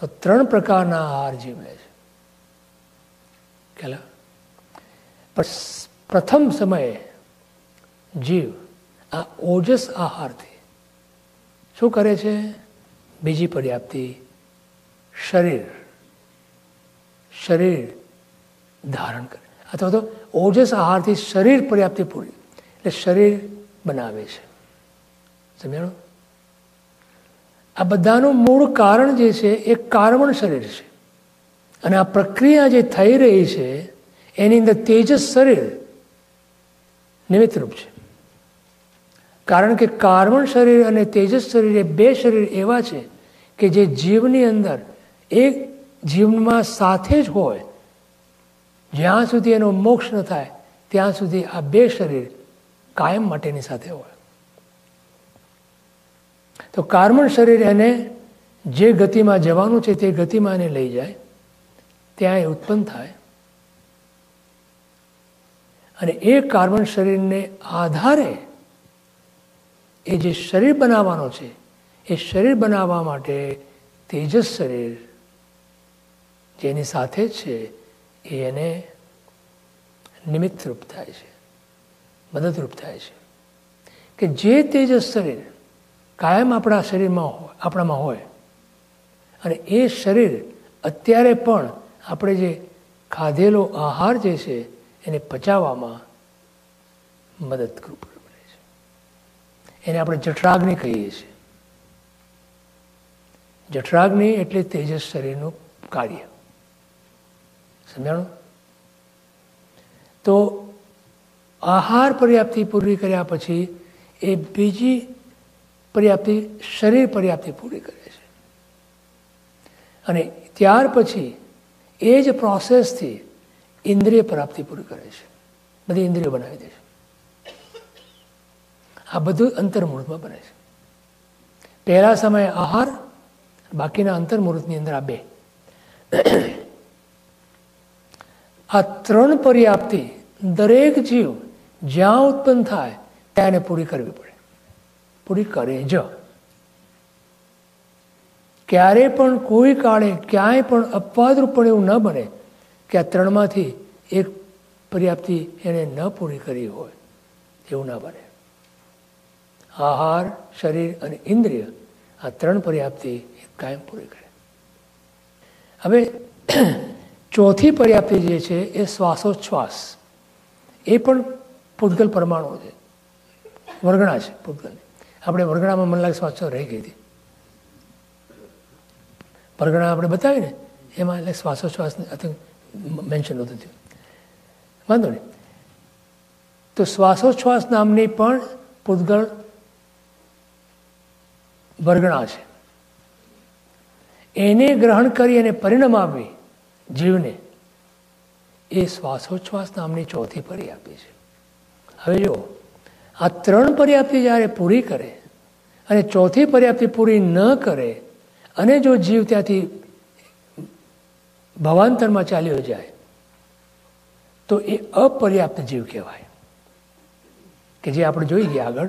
તો ત્રણ પ્રકારના આહાર જીવે છે. ખેલા પ્રથમ સમયે જીવ, આ ઓજસ આહારથી શું કરે છે? બીજી પર્યાપ્તિ, શરીર. શરીર ધારણ કરે. અથવા તો ઓજસ આહારથી શરીર પર્યાપ્તિ પૂરી. એટલે શરીર બનાવે છે. સમજાણું? આ બધાનું મૂળ કારણ જે છે, એ કાર્બન શરીર છે. અને આ પ્રક્રિયા જે થઈ રહી છે, એની અંદર તેજસ શરીર નિમિત્તરૂપ છે. કારણ કે કાર્બન શરીર અને તેજસ શરીર એ બે શરીર એવા છે કે જે જીવની અંદર એક જીવનમાં સાથે જ હોય. જ્યાં સુધી એનો મોક્ષ ન થાય, ત્યાં સુધી આ બે શરીર કાયમ માટેની સાથે હોય. તો કાર્બન શરીર એને જે ગતિમાં જવાનું છે તે ગતિમાં એને લઈ જાય, ત્યાં એ ઉત્પન્ન થાય. અને એ કાર્બન શરીરને આધારે એ જે શરીર બનાવવાનો છે, એ શરીર બનાવવા માટે તેજસ શરીર જેની સાથે છે, એ એને નિમિત્તરૂપ થાય છે, મદદરૂપ થાય છે. કે જે તેજસ શરીર કાયમ આપણા શરીરમાં હોય, આપણામાં હોય, અને એ શરીર અત્યારે પણ આપણે જે ખાધેલો આહાર જે છે, એને પચાવવામાં મદદરૂપ એને આપણે જઠરાગ્નિ કહીએ છીએ. જઠરાગ્નિ એટલે તેજસ શરીરનું કાર્ય. સમજાણું? તો આહાર પર્યાપ્તિ પૂરી કર્યા પછી એ બીજી પર્યાપ્તિ શરીર પર્યાપ્તિ પૂરી કરે છે. અને ત્યાર પછી એ જ પ્રોસેસથી ઇન્દ્રિય પ્રાપ્તિ પૂરી કરે છે. બધી ઇન્દ્રિયો બનાવી દે છે. આ બધું અંતર્મુહૂર્તમાં બને છે. પહેલા સમયે આહાર, બાકીના અંતર્મુહૂર્તની અંદર આ બે. આ ત્રણ પર્યાપ્તિ દરેક જીવ જ્યાં ઉત્પન્ન થાય ત્યાં એને પૂરી કરવી પડે. પૂરી કરે જ. ક્યારે પણ કોઈ કાળે ક્યાંય પણ અપવાદરૂપ પણ એવું ન બને કે આ ત્રણમાંથી એક પર્યાપ્તિ એણે ન પૂરી કરી હોય, એવું ના બને. આહાર, શરીર અને ઇન્દ્રિય આ ત્રણ પર્યાપ્તિ કાયમ પૂરી કરે. હવે ચોથી પર્યાપ્તિ જે છે એ શ્વાસોચ્છ્વાસ. એ પણ પૂતગલ પરમાણુ છે. વર્ગણા છે પૂતગલની આપણે વર્ગણામાં મને લાગે શ્વાસો રહી ગઈ હતી. વર્ગણા આપણે બતાવીને એમાં એટલે શ્વાસોચ્છ્વાસ મેન્શન નહોતું થયું. વાંધો નહીં. તો શ્વાસોચ્છ્વાસ નામની પણ પૂતગળ વર્ગણા છે. એને ગ્રહણ કરી અને પરિણામ આપી જીવને. એ શ્વાસોચ્છ્વાસ નામની ચોથી પર્યાપ્તિ છે. હવે જો આ ત્રણ પર્યાપ્તિ જ્યારે પૂરી કરે અને ચોથી પર્યાપ્તિ પૂરી ન કરે અને જો જીવ ત્યાંથી ભવાંતરમાં ચાલ્યો જાય, તો એ અપર્યાપ્ત જીવ કહેવાય. કે જે આપણે જોઈ ગયા આગળ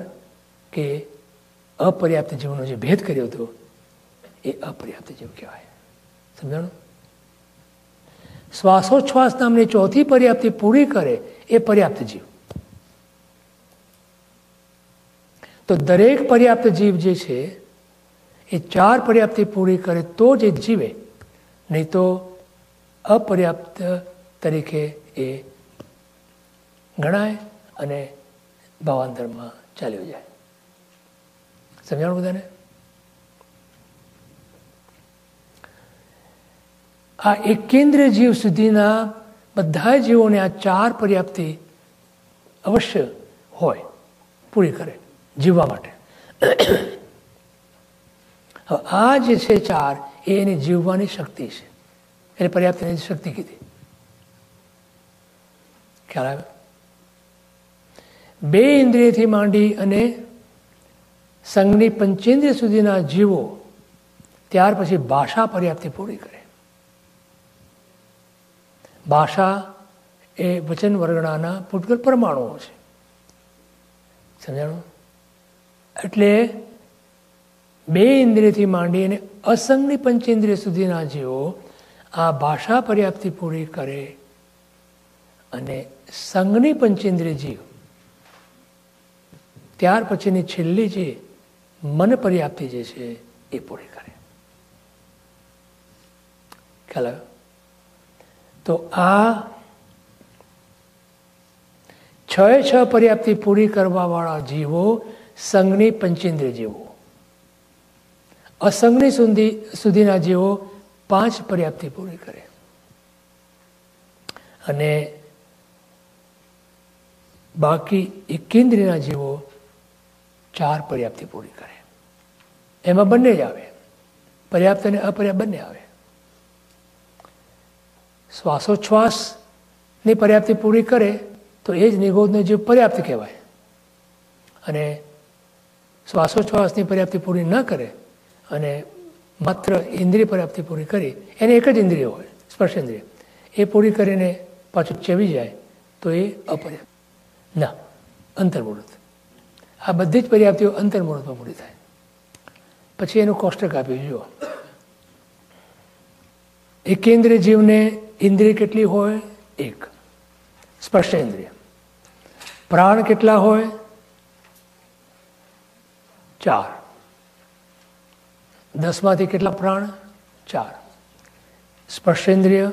કે અપર્યાપ્ત જીવનો જે ભેદ કર્યો હતો, એ અપર્યાપ્ત જીવ કહેવાય. સમજાણું? શ્વાસોચ્છ્વાસ નામની ચોથી પર્યાપ્તિ પૂરી કરે, એ પર્યાપ્ત જીવ. તો દરેક પર્યાપ્ત જીવ જે છે, એ ચાર પર્યાપ્તિ પૂરી કરે તો જ એ જીવે. નહીં તો અપર્યાપ્ત તરીકે એ ગણાય અને ભાવાંતરમાં ચાલ્યો જાય. સમજાણું બધાને આ એકેન્દ્રીય જીવ સુધીના બધા જીવોને આ ચાર પર્યાપ્તિ અવશ્ય હોય પૂરી કરે જીવવા માટે. આ જે છે ચાર, એ એની જીવવાની શક્તિ છે. એને પર્યાપ્તની શક્તિ કીધી. ખ્યાલ આવે બે ઇન્દ્રિયથી માંડી અને સંઘની પંચેન્દ્રિય સુધીના જીવો ત્યાર પછી ભાષા પર્યાપ્તિ પૂરી કરે. ભાષા એ વચન વર્ગણાના પુષ્કળ પરમાણુઓ છે. સમજાણું? એટલે બે ઇન્દ્રિયથી માંડી અને અસંગની પંચેન્દ્રિય સુધીના જીવો આ ભાષા પર્યાપ્તિ પૂરી કરે અને સંઘની પંચેન્દ્રિય જીવ. ત્યાર પછીની છેલ્લી જે મન પર્યાપ્તિ જે છે એ પૂરી કરે. ખ્યાલ આવ્યો? તો આ છ છ પર્યાપ્તિ પૂરી કરવાવાળા જીવો સંઘની પંચેન્દ્રિય જીવો. અસંઘની સુધી સુધીના જીવો પાંચ પર્યાપ્તિ પૂરી કરે. અને બાકી એકેન્દ્રિયના જીવો ચાર પર્યાપ્તિ પૂરી કરે. એમાં બંને જ આવે. પર્યાપ્ત અને અપર્યાપ્ત બંને આવે. શ્વાસોચ્છ્વાસની પર્યાપ્તિ પૂરી કરે તો એ જ નિગોદનો જીવ પર્યાપ્ત કહેવાય. અને શ્વાસોચ્છ્વાસની પર્યાપ્તિ પૂરી ન કરે અને માત્ર ઇન્દ્રિય પર્યાપ્તિ પૂરી કરી, એને એક જ ઇન્દ્રિય હોય, સ્પર્શ ઇન્દ્રિય. એ પૂરી કરીને પાછું ચેવી જાય તો એ અપર્યાપ્ત. ના અંતર્મુહૂર્ત આ બધી જ પર્યાપ્તિઓ અંતર્મુહૂર્તમાં પૂરી થાય. પછી એનું કોષ્ટક આપ્યું, જુઓ. એકેન્દ્રિય જીવને ઇન્દ્રિય કેટલી હોય? એક. સ્પર્શેન્દ્રિય પ્રાણ કેટલા હોય? ચાર. દસમાંથી કેટલા પ્રાણ? ચાર. સ્પર્શેન્દ્રિય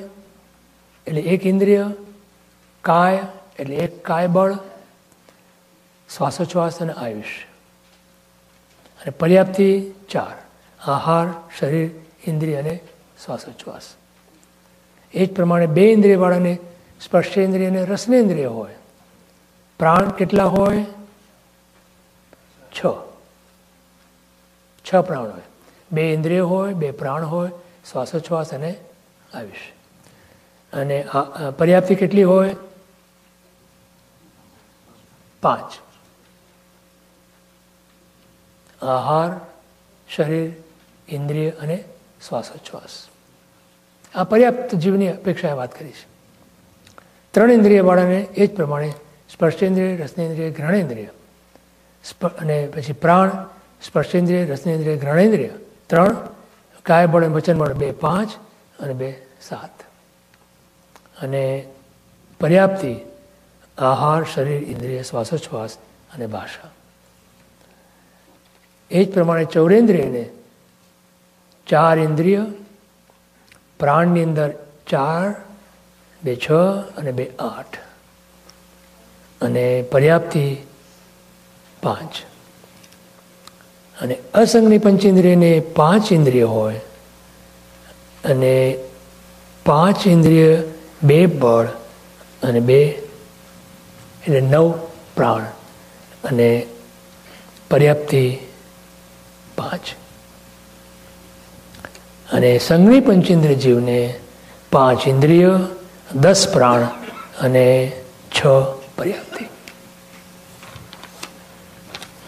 એટલે એક ઇન્દ્રિય, કાય એટલે એક કાય બળ શ્વાસોચ્છ્વાસ અને આયુષ્ય. અને પર્યાપ્તિ ચાર, આહાર, શરીર, ઇન્દ્રિય અને શ્વાસોચ્છ્વાસ. એ જ પ્રમાણે બે ઇન્દ્રિયવાળાને સ્પર્શેન્દ્રિય અને રસનેન્દ્રિય હોય. પ્રાણ કેટલા હોય? છ. છ પ્રાણ હોય. બે ઇન્દ્રિય હોય, બે પ્રાણ હોય, શ્વાસોચ્છ્વાસ અને આયુષ્ય. અને પર્યાપ્તિ કેટલી હોય? પાંચ. આહાર, શરીર, ઇન્દ્રિય અને શ્વાસોચ્છ્વાસ. આ પર્યાપ્ત જીવની અપેક્ષાએ વાત કરી છે. ત્રણ ઇન્દ્રિયવાળાને એ જ પ્રમાણે સ્પર્શેન્દ્રિય, રસનેન્દ્રિય, ઘ્રણેન્દ્રિય. અને પછી પ્રાણ, સ્પર્શેન્દ્રિય, રસનેન્દ્રિય, ઘ્રણેન્દ્રિય. ત્રણ કાય બળ વચન બળ, બે પાંચ અને બે સાત. અને પર્યાપ્તિ આહાર, શરીર, ઇન્દ્રિય, શ્વાસોચ્છ્વાસ અને ભાષા. એ જ પ્રમાણે ચૌરેન્દ્રિયને ચાર ઇન્દ્રિય, પ્રાણની અંદર ચાર, બે છ અને બે આઠ અને પર્યાપ્તિ પાંચ. અને અસંગની પંચેન્દ્રિયને પાંચ ઇન્દ્રિય હોય અને પાંચ ઇન્દ્રિય બે બળ અને બે એટલે નવ પ્રાણ અને પર્યાપ્તિ પાંચ. અને સંઘની પંચેન્દ્ર જીવને પાંચ ઇન્દ્રિય, દસ પ્રાણ અને છ પર્યાપ્તિ.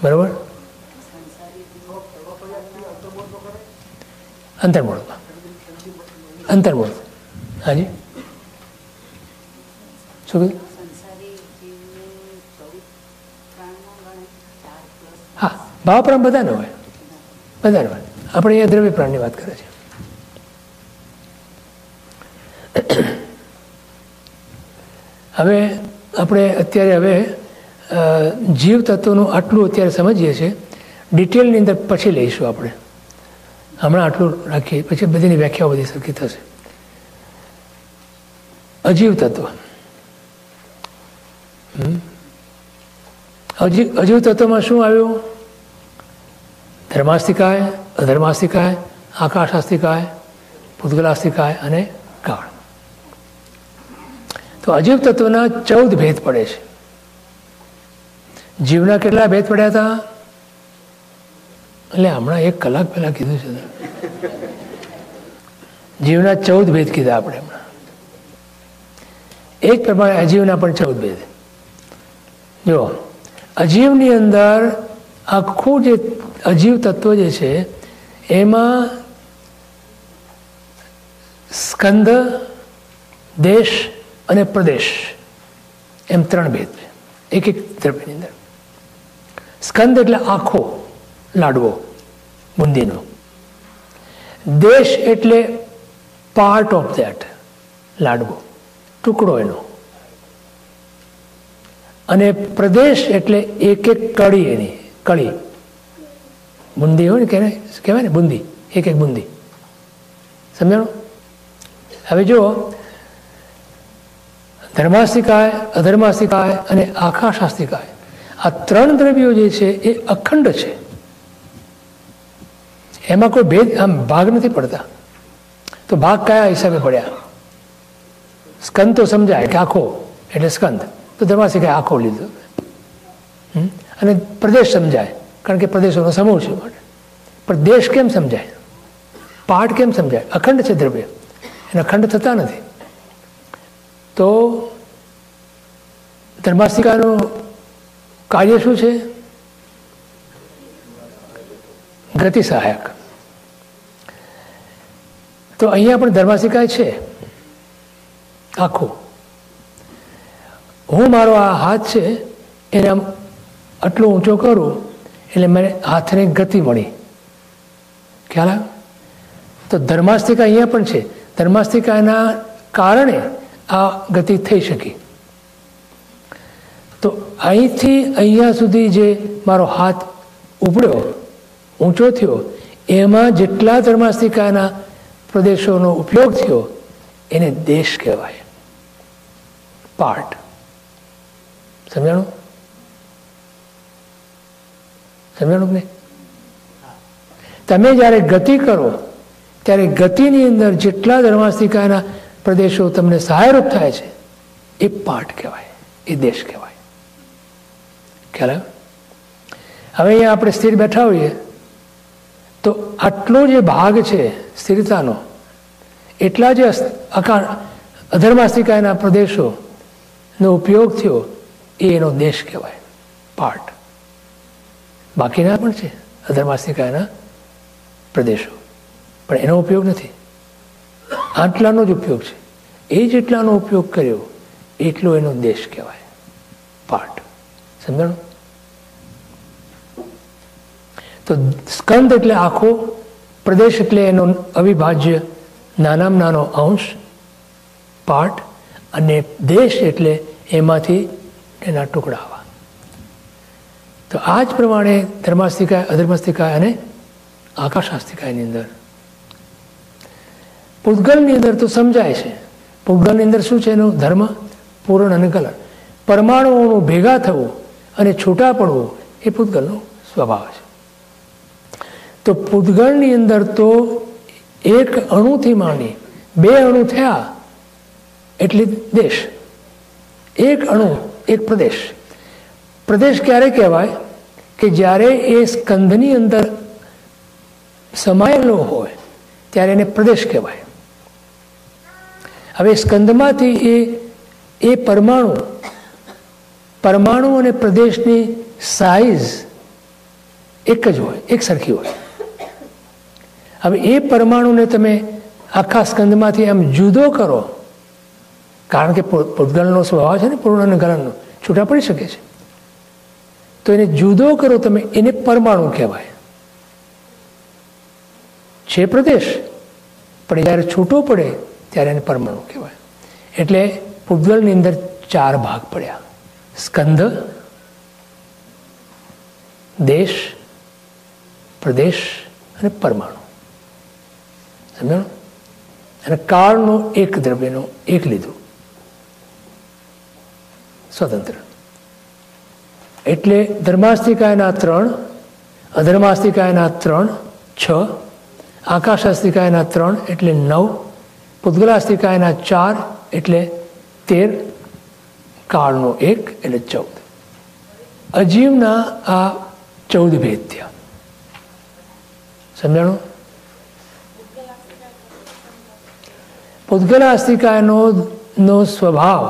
બરાબર? અંતર્મૂળમાં અંતર્મૂળ હાજી? શું કીધું હા, ભાવપ્રાણ બધાનો હોય. બધાને વાત. આપણે અહીંયા દ્રવ્ય પ્રાણની વાત કરે છે. હવે આપણે અત્યારે હવે જીવ તત્વનું આટલું અત્યારે સમજીએ છીએ. ડિટેલની અંદર પછી લઈશું આપણે. હમણાં આટલું રાખીએ, પછી બધીની વ્યાખ્યાઓ બધી સરખી થશે. અજીવ તત્વ અજીવ તત્વમાં શું આવ્યું? ધર્માસ્તિકાય, અધર્માસ્તિકાય, આકાશાસ્તિકાય પૂતગલાસ્તિકાય અને કાળ તો અજીવ તત્વના ચૌદ ભેદ પડે છે. જીવના કેટલા ભેદ પડ્યા હતા? એટલે હમણાં એક કલાક પહેલા કીધું છે જીવના ચૌદ ભેદ કીધા આપણે હમણાં. એ જ પ્રમાણે અજીવના પણ ચૌદ ભેદ. જો અજીવની અંદર આખું જે અજીવ તત્વ જે છે, એમાં સ્કંદ, દેશ અને પ્રદેશ. એમ ત્રણ ભેદ એક એક દ્રવ્યની અંદર. સ્કંદ એટલે આખો, લાડવો, બુંદીનો. દેશ એટલે પાર્ટ ઓફ ધેટ લાડવો, ટુકડો એનો. અને પ્રદેશ એટલે એક એક કળી એની, કળી. બુંદી હોય ને કહેવાય? કહેવાય ને બુંદી? એક એક બુંદી. સમજાણું? હવે જુઓ. ધર્માસ્તિકાય અધર્માસ્તિકાય અને આકાશાસ્તિકાય આ ત્રણ દ્રવ્યો જે છે એ અખંડ છે. એમાં કોઈ ભેદ આમ ભાગ નથી પડતા. તો ભાગ કયા હિસાબે પડ્યા? સ્કંદ તો સમજાય કે આખો, એટલે સ્કંદ. તો ધર્માસ્તિકાય આખો લીધો. અને પ્રદેશ સમજાય. કારણ કે પ્રદેશોનો સમૂહ છે માટે. પણ દેશ કેમ સમજાય? પાઠ કેમ સમજાય? અખંડ છે દ્રવ્ય. એને અખંડ થતા નથી. તો ધર્માસ્તિકાનું કાર્ય શું છે? ગતિ સહાયક. તો અહીંયા પણ ધર્માસ્તિકાય છે. આખું. હું મારો આ હાથ છે, એને આમ આટલો ઊંચો કરું એટલે મને હાથને ગતિ મળી. ખ્યાલ તો ધર્માસ્તિકા અહીંયા પણ છે. ધર્માસ્તિકાના કારણે આ ગતિ થઈ શકી. તો અહીંથી અહીંયા સુધી જે મારો હાથ ઉપડ્યો, ઊંચો થયો, એમાં જેટલા ધર્માસ્તિકાના પ્રદેશોનો ઉપયોગ થયો, એને દેશ કહેવાય. પાર્ટ. સમજાણું? સમજાણું ને તમે જ્યારે ગતિ કરો, ત્યારે ગતિની અંદર જેટલા ધર્માસ્તિકાના પ્રદેશો તમને સહાયરૂપ થાય છે, એ પાઠ કહેવાય, એ દેશ કહેવાય. ખ્યાલ હવે અહીંયા આપણે સ્થિર બેઠા હોઈએ, તો આટલો જે ભાગ છે સ્થિરતાનો, એટલા જે અકાળ, અધર્માસ્તિકાના પ્રદેશોનો ઉપયોગ થયો, એ એનો દેશ કહેવાય પાર્ટ બાકીના પણ છે, અધર્માસ્તિકાના પ્રદેશો. પણ એનો ઉપયોગ નથી. આટલાનો જ ઉપયોગ છે. એ જેટલાનો ઉપયોગ કર્યો, એટલો એનો દેશ કહેવાય. પાઠ સમજાણું? તો સ્કંદ એટલે આખો પ્રદેશ એટલે એનો અવિભાજ્ય નાનામાં નાનો અંશ પાઠ અને દેશ એટલે એમાંથી એના ટુકડા આવા. તો આ જ પ્રમાણે ધર્માસ્તિકાય, અધર્માસ્તિકાય અને આકાશાસ્તિકાયની અંદર. પૂતગલની અંદર તો સમજાય છે. પૂતગલની અંદર શું છે એનું? ધર્મ, પૂરણ અને કલર પરમાણુઓનું ભેગા થવું અને છૂટા પડવું એ પૂતગલનો સ્વભાવ છે. તો પૂતગળની અંદર તો એક અણુથી માંડી બે અણુ થયા એટલે દેશ. એક અણુ, એક પ્રદેશ. પ્રદેશ ક્યારે કહેવાય કે જ્યારે એ સ્કંધની અંદર સમાયેલો હોય, ત્યારે એને પ્રદેશ કહેવાય. હવે સ્કંદમાંથી એ એ પરમાણુ પરમાણુ અને પ્રદેશની સાઇઝ એક જ હોય, એક સરખી હોય. હવે એ પરમાણુને તમે આખા સ્કંદમાંથી આમ જુદો કરો, કારણ કે પૂતગલનો સ્વભાવ છે ને, પૂર્ણ અને ગલનનો, છૂટા પડી શકે છે. તો એને જુદો કરો તમે, એને પરમાણુ કહેવાય. છે પ્રદેશ, પણ જ્યારે છૂટો પડે, ત્યારે એને પરમાણુ કહેવાય. એટલે પૂતગલની અંદર ચાર ભાગ પડ્યા. સ્કંદ, દેશ, પ્રદેશ અને પરમાણુ. સમજણ અને કાળનો એક દ્રવ્યનો એક લીધું. સ્વતંત્ર. એટલે ધર્માસ્તિકાયના ત્રણ, અધર્માસ્તિકાયના ત્રણ, છ, આકાશાસ્તિકાયના ત્રણ એટલે નવ, પૂતગલાસ્તિકાયના ચાર એટલે તેર, કાળનો એક એટલે ચૌદ. અજીવના આ ચૌદ ભેદ થયા. સમજાણું? પૂતગલાસ્તિકાયનો, નો સ્વભાવ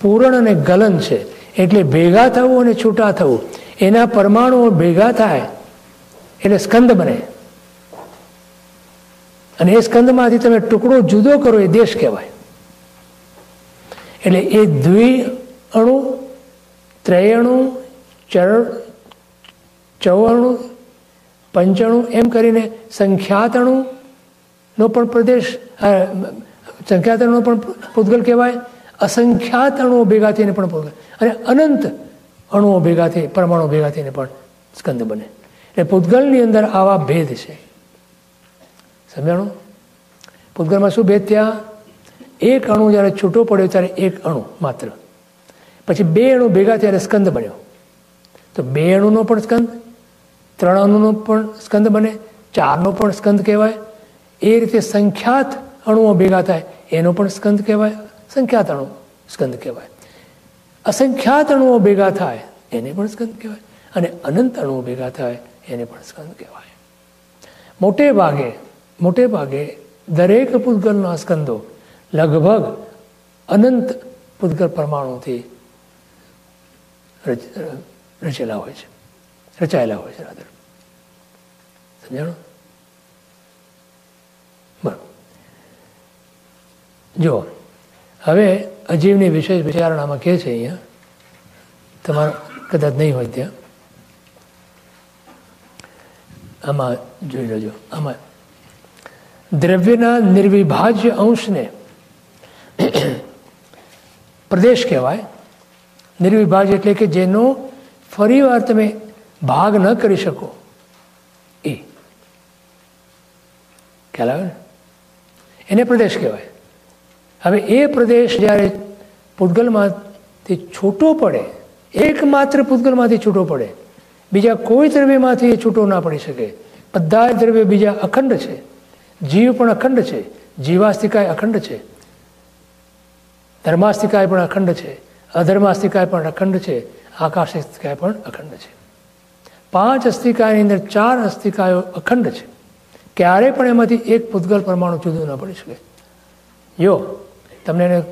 પૂરણ અને ગલન છે. એટલે ભેગા થવું અને છૂટા થવું, એના પરમાણુઓ ભેગા થાય, એટલે સ્કંદ બને. અને એ સ્કંદમાંથી તમે ટુકડો જુદો કરો, એ દેશ કહેવાય. એટલે એ દ્વિ અણુ, ત્રયણુ, ચર ચૌઅણુ પંચાણું, એમ કરીને સંખ્યાત અણુનો પણ પ્રદેશ સંખ્યાતણુનો પણ પૂતગલ કહેવાય. અસંખ્યાત અણુઓ ભેગા થઈને પણ અને અનંત અણુઓ ભેગા થઈ પરમાણુ ભેગા થઈને પણ સ્કંદ બને. એટલે પૂતગલની અંદર આવા ભેદ છે. સમજાણું? પૂતગલમાં શું ભેદ થયા? એક અણુ જ્યારે છૂટો પડ્યો ત્યારે એક અણુ માત્ર. પછી બે અણુ ભેગા ત્યારે સ્કંદ બન્યો. તો બે અણુનો પણ સ્કંદ, ત્રણ અણુનો પણ સ્કંદ બને, ચારનો પણ સ્કંદ કહેવાય. એ રીતે સંખ્યાત અણુઓ ભેગા થાય, એનો પણ સ્કંદ કહેવાય. સંખ્યાત અણુ સ્કંદ કહેવાય. અસંખ્યાત અણુઓ ભેગા થાય, એને પણ સ્કંદ કહેવાય. અને અનંત અણુઓ ભેગા થાય, એને પણ સ્કંદ કહેવાય. મોટે ભાગે મોટે ભાગે દરેક પૂતગલના સ્કંદો લગભગ અનંત પૂતગલ પરમાણુથી રચેલા હોય છે. રચાયેલા હોય છે રાદર સમજાણો? બરાબર. જો હવે અજીવની વિશેષ વિચારણામાં કહે છે અહીંયા, તમારો કદાચ નહીં હોય ત્યાં. આમાં જોઈ લેજો, આમાં. દ્રવ્યના નિર્વિભાજ્ય અંશને પ્રદેશ કહેવાય. નિર્વિભાજ્ય એટલે કે જેનો ફરીવાર તમે ભાગ ન કરી શકો. એ. ખ્યાલ આવે એને પ્રદેશ કહેવાય. હવે એ પ્રદેશ જ્યારે પૂતગલમાંથી છૂટો પડે, એકમાત્ર પૂતગલમાંથી છૂટો પડે, બીજા કોઈ દ્રવ્યમાંથી એ છૂટો ના પડી શકે. બધા દ્રવ્ય બીજા અખંડ છે. જીવ પણ અખંડ છે. જીવાસ્તિકાય અખંડ છે. ધર્માસ્તિકાય પણ અખંડ છે. અધર્માસ્તિકાય પણ અખંડ છે. આકાશિકાય પણ અખંડ છે. પાંચ અસ્થિકાયની અંદર ચાર અસ્થિકાયો અખંડ છે. ક્યારેય પણ એમાંથી એક પૂતગલ પરમાણુ જુદું ન પડી શકે. જો તમને એને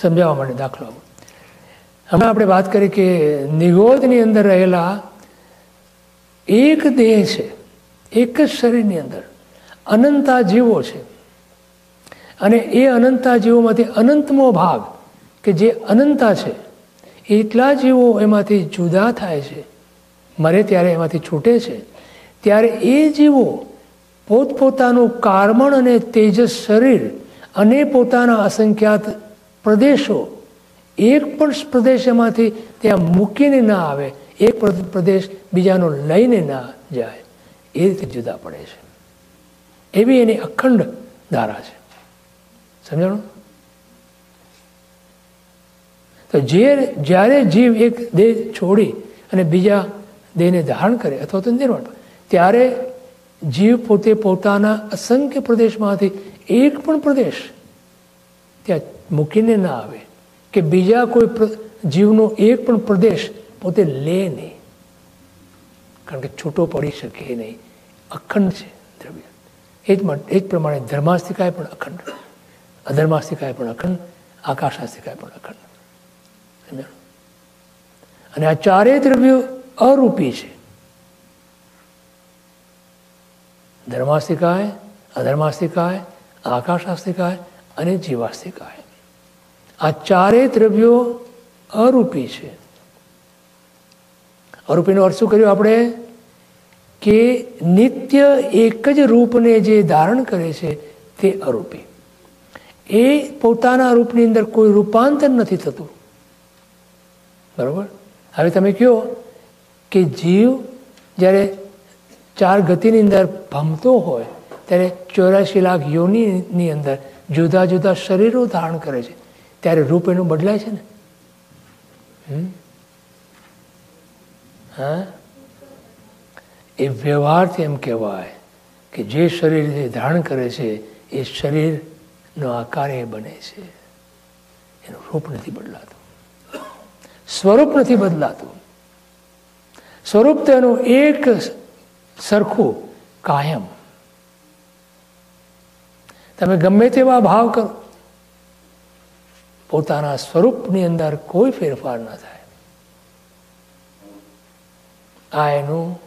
સમજાવવા માટે દાખલો હમણાં આપણે વાત કરી કે નિગોદની અંદર રહેલા એક દેહ છે, એક જ શરીરની અંદર, અનંતા જીવો છે. અને એ અનંતા જીવોમાંથી અનંતમો ભાગ, કે જે અનંતા છે, એટલા જીવો એમાંથી જુદા થાય છે, મરે ત્યારે એમાંથી છૂટે છે, ત્યારે એ જીવો પોતપોતાનું કાર્મણ અને તેજસ શરીર અને પોતાના અસંખ્યાત પ્રદેશો, એક પણ પ્રદેશ એમાંથી ત્યાં મૂકીને ના આવે, એક પ્રદેશ બીજાનો લઈને ના જાય. એ રીતે જુદા પડે છે. એવી એની અખંડ ધારા છે. સમજાણું? તો જે, જ્યારે જીવ એક દેહ છોડી અને બીજા દેહને ધારણ કરે અથવા તો નિર્માણ ત્યારે જીવ પોતે પોતાના અસંખ્ય પ્રદેશમાંથી એક પણ પ્રદેશ ત્યાં મૂકીને ના આવે કે બીજા કોઈ જીવનો એક પણ પ્રદેશ પોતે લે નહીં. કારણ કે છૂટો પડી શકે નહીં. અખંડ છે દ્રવ્ય. એ જ એ જ પ્રમાણે ધર્માસ્તિકાય પણ અખંડ. અધર્માસ્તિકાય પણ અખંડ. આકાશાસ્તિકાય પણ અખંડ. અને આ ચારેય દ્રવ્યો અરૂપી છે. ધર્માસ્તિકાય, અધર્માસ્તિકાય આકાશાસ્તિકાય અને જીવાસ્તિકાય. આ ચારેય દ્રવ્યો અરૂપી છે. અરૂપીનો અર્થ શું કર્યો આપણે? કે નિત્ય એક જ રૂપને જે ધારણ કરે છે તે અરૂપી. એ પોતાના રૂપની અંદર કોઈ રૂપાંતર નથી થતું. બરાબર? હવે તમે કહો કે જીવ જ્યારે ચાર ગતિની અંદર ભમતો હોય ત્યારે ચોરાશી લાખ યોનિની અંદર જુદા જુદા શરીરો ધારણ કરે છે. ત્યારે રૂપ એનું બદલાય છે ને? હા? એ વ્યવહારથી એમ કહેવાય કે જે શરીર ધારણ કરે છે, એ શરીરનો આકાર એ બને છે. એનું રૂપ નથી બદલાતું. સ્વરૂપ નથી બદલાતું. સ્વરૂપ તેનું એક સરખું કાયમ. તમે ગમે તેવા ભાવ કરો. પોતાના સ્વરૂપની અંદર કોઈ ફેરફાર ન થાય. આ એનું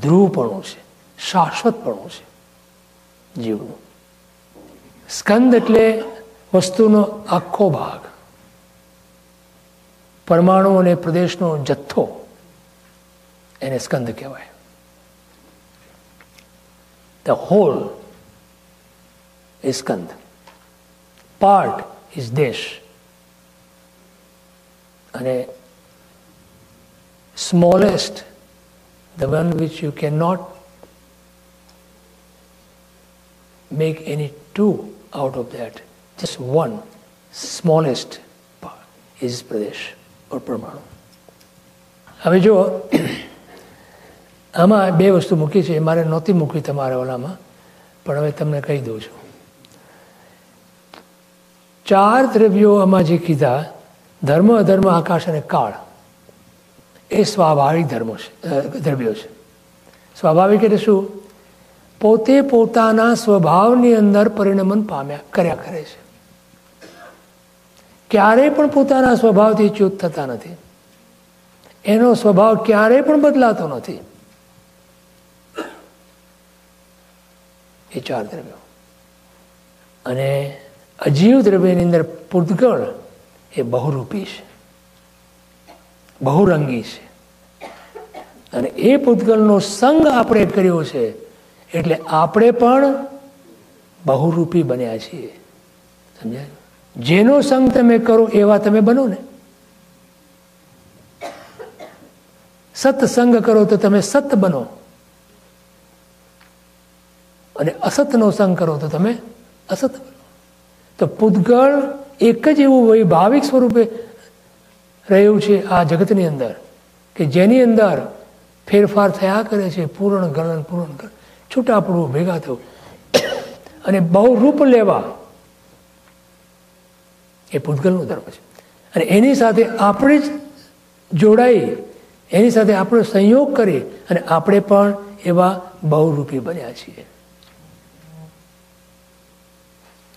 ધ્રુવપણું છે, શાશ્વતપણું છે જીવનું. સ્કંદ એટલે વસ્તુનો આખો ભાગ. પરમાણુ અને પ્રદેશનો જથ્થો એને સ્કંદ કહેવાય. The whole is skandh part is desh અને smallest, the one which you cannot make any two out of that, just one smallest part is Pradesh or Parmanu. હવે જો આમાં બે વસ્તુ મૂકી છે મારે નહોતી મૂકવી તમારા ઓલામાં પણ હવે તમને કહી દઉં છું ચાર દ્રવ્યો આમાં જે કીધા, ધર્મ અધર્મ આકાશ અને કાળ. એ સ્વાભાવિક ધર્મો છે દ્રવ્યો છે. સ્વાભાવિક એટલે શું? પોતે પોતાના સ્વભાવની અંદર પરિણમન પામ્યા, કર્યા કરે છે. ક્યારેય પણ પોતાના સ્વભાવથી ચ્યુત થતા નથી. એનો સ્વભાવ ક્યારેય પણ બદલાતો નથી. એ ચાર દ્રવ્યો અને અજીવ દ્રવ્યની અંદર પૂતગળ એ બહુરૂપી છે બહુરંગી છે અને એ પૂતગળનો સંગ આપણે કર્યો છે એટલે આપણે પણ બહુરૂપી બન્યા છીએ. સમજાય? જેનો સંગ તમે કરો એવા તમે બનો ને સત્સંગ કરો તો તમે સત બનો. અને અસતનો સંગ કરો તો તમે અસત બનો. તો પૂતગળ એક જ એવું વૈભાવિક સ્વરૂપે રહ્યું છે આ જગતની અંદર કે જેની અંદર ફેરફાર થયા કરે છે, પૂર્ણ ગણન પૂર્ણ ગલન. છૂટા ભેગા થવું. અને બહુ રૂપ લેવા એ પૂતગલનો ધર્મ છે. અને એની સાથે આપણે જ જોડાઈ, એની સાથે આપણો સંયોગ કરી અને આપણે પણ એવા બહુરૂપી બન્યા છીએ.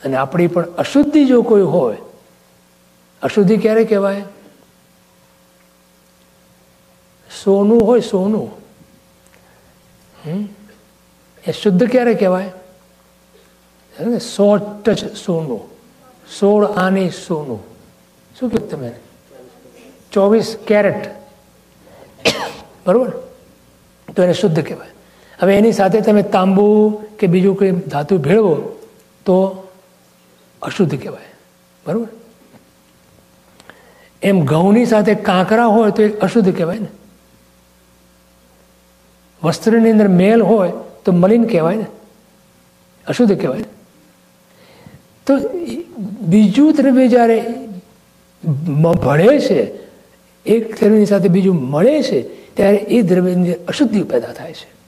અને આપણી પણ અશુદ્ધિ જો કોઈ હોય, અશુદ્ધિ ક્યારે કહેવાય? સોનું હોય સોનું. એ શુદ્ધ ક્યારે કહેવાય? સો ટચ સોનું. સોળ આની સોનું. શું કહ્યું તમે? ચોવીસ કેરેટ. બરાબર? તો એને શુદ્ધ કહેવાય. હવે એની સાથે તમે તાંબુ કે બીજું કોઈ ધાતુ ભેળવો, તો અશુદ્ધ કહેવાય. બરાબર? એમ ઘઉંની સાથે કાંકરા હોય તો એ અશુદ્ધ કહેવાય ને. વસ્ત્રની અંદર મેલ હોય તો મલિન કહેવાય ને. અશુદ્ધ કહેવાય ને. તો બીજું દ્રવ્ય જ્યારે ભળે છે, એક દ્રવ્યની સાથે બીજું મળે છે, ત્યારે એ દ્રવ્યની અશુદ્ધિ પેદા થાય છે.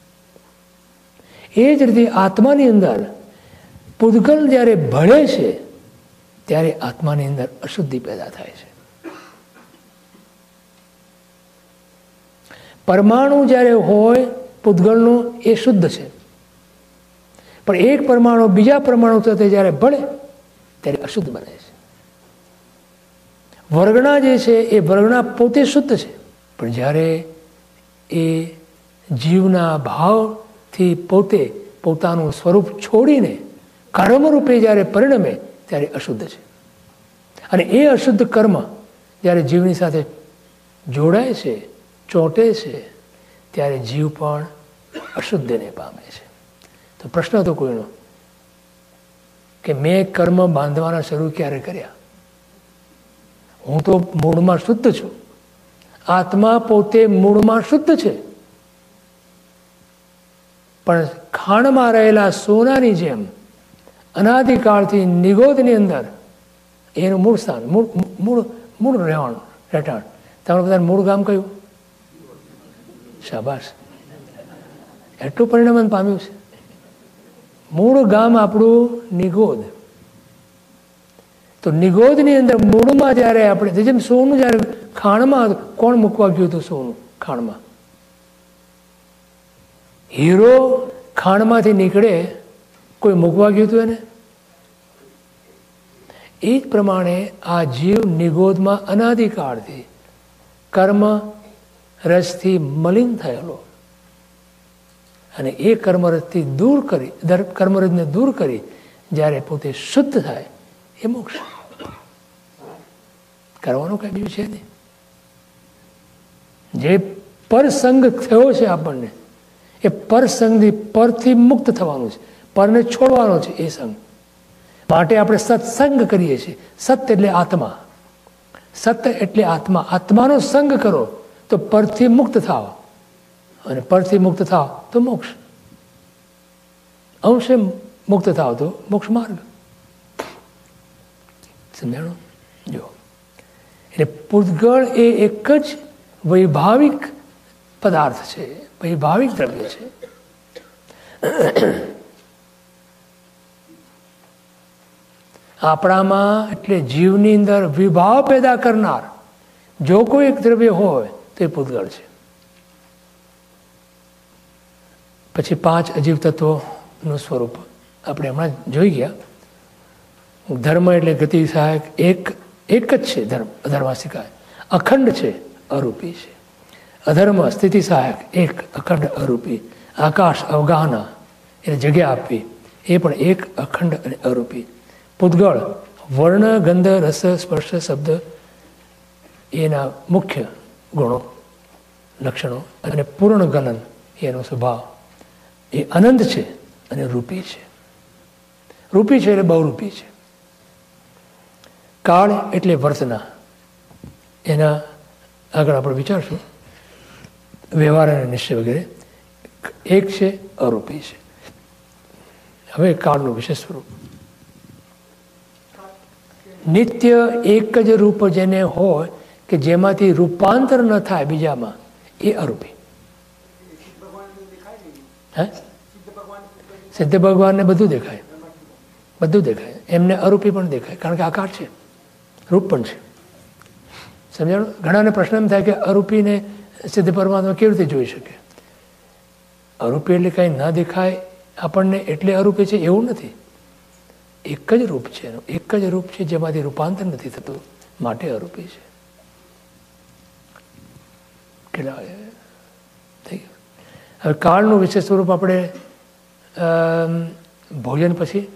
એ જ રીતે આત્માની અંદર પૂદગલ જ્યારે ભળે છે, ત્યારે આત્માની અંદર અશુદ્ધિ પેદા થાય છે. પરમાણુ જ્યારે હોય પૂદગલનું એ શુદ્ધ છે. પણ એક પરમાણુ બીજા પરમાણુ સાથે જ્યારે ભળે, ત્યારે અશુદ્ધ બને છે. વર્ગણા જે છે, એ વર્ગણા પોતે શુદ્ધ છે. પણ જ્યારે એ જીવના ભાવથી પોતે પોતાનું સ્વરૂપ છોડીને કર્મરૂપે જ્યારે પરિણમે, ત્યારે અશુદ્ધ છે. અને એ અશુદ્ધ કર્મ જ્યારે જીવની સાથે જોડાય છે, ચોંટે છે, ત્યારે જીવ પણ અશુદ્ધને પામે છે. તો પ્રશ્ન હતો કોઈનો કે મેં કર્મ બાંધવાના શરૂ ક્યારે કર્યા? હું તો મૂળમાં શુદ્ધ છું. આત્મા પોતે મૂળમાં શુદ્ધ છે. પણ ખાણમાં રહેલા સોનાની જેમ અનાદિકાળથી નિગોદની અંદર. એનું મૂળ સ્થાન, મૂળ મૂળ મૂળ રહેવાનું, રહેઠાણ. તમારું બધા મૂળ ગામ કયું? શાબાશ. એટલું પરિણામ પામ્યું છે. મૂળ ગામ આપણું નિગોદ. તો નિગોદની અંદર મૂળમાં જ્યારે આપણે જેમ સોનું જ્યારે ખાણમાં કોણ મૂકવા ગયું હતું સોનું? ખાણમાં. હીરો ખાણમાંથી નીકળે કોઈ મૂકવા ગયું એને? એ જ પ્રમાણે આ જીવ નિગોદમાં અનાદિકાળથી કર્મ, રસથી મલિન થયેલો. અને એ કર્મરજથી દૂર કરી કર્મરજને દૂર કરી જ્યારે પોતે શુદ્ધ થાય, એ મોક્ષ. કરવાનું કઈ બીજું છે નહીં. જે પરસંગ થયો છે આપણને, એ પરસંગથી પરથી મુક્ત થવાનું છે. પરને છોડવાનો છે એ સંગ. માટે આપણે સત્સંગ કરીએ છીએ. સત્ય એટલે આત્મા. સત્ય એટલે આત્મા. આત્માનો સંગ કરો તો પરથી મુક્ત થાવ અને પરથી મુક્ત થાવ તો મોક્ષ. અંશે મુક્ત થાવ તો મોક્ષ માર્ગ. સમજાણો? જો એટલે પૂતગળ એ એક જ વૈભાવિક પદાર્થ છે. વૈભાવિક દ્રવ્ય છે. આપણામાં એટલે જીવની અંદર વિભાવ પેદા કરનાર જો કોઈ એક દ્રવ્ય હોય તો એ પૂતગળ છે. પછી પાંચ અજીવ તત્વોનું સ્વરૂપ આપણે હમણાં જોઈ ગયા. ધર્મ એટલે ગતિ સહાયક એક એક જ છે ધર્મ અધર્માસિકાય અખંડ છે, અરૂપી છે. અધર્મ સ્થિતિ સહાયક એક, અખંડ, અરૂપી. આકાશ અવગાહના, એને જગ્યા આપવી. એ પણ એક અખંડ અને અરૂપી. પૂતગળ, વર્ણ, ગંધ, રસ, સ્પર્શ, શબ્દ એના મુખ્ય ગુણો, લક્ષણો અને પૂર્ણ ગલન એનો સ્વભાવ. એ અનંત છે અને રૂપી છે. રૂપી છે એટલે બહુરૂપી છે. કાળ એટલે વર્તના. એના આગળ આપણે વિચારશું. વ્યવહાર અને નિશ્ચય વગેરે. એક છે અરૂપી છે. હવે કાળનું વિશેષ સ્વરૂપ. નિત્ય એક જ રૂપ જેને હોય કે જેમાંથી રૂપાંતર ન થાય બીજામાં, એ અરૂપી. હે? સિદ્ધ ભગવાનને બધું દેખાય. બધું દેખાય. એમને અરૂપી પણ દેખાય. કારણ કે આકાર છે. રૂપ પણ છે. સમજાણું? ઘણાને પ્રશ્ન એમ થાય કે અરૂપીને સિદ્ધ પરમાત્મા કેવી રીતે જોઈ શકે? અરૂપી એટલે કંઈ ન દેખાય. આપણને એટલે અરૂપી છે એવું નથી. એક જ રૂપ છે એનું. એક જ રૂપ છે જેમાંથી રૂપાંતર નથી થતું. માટે અરૂપી છે. કેટલા થઈ ગયું. હવે કાળનું વિશેષ સ્વરૂપ આપણે ભોજન પછી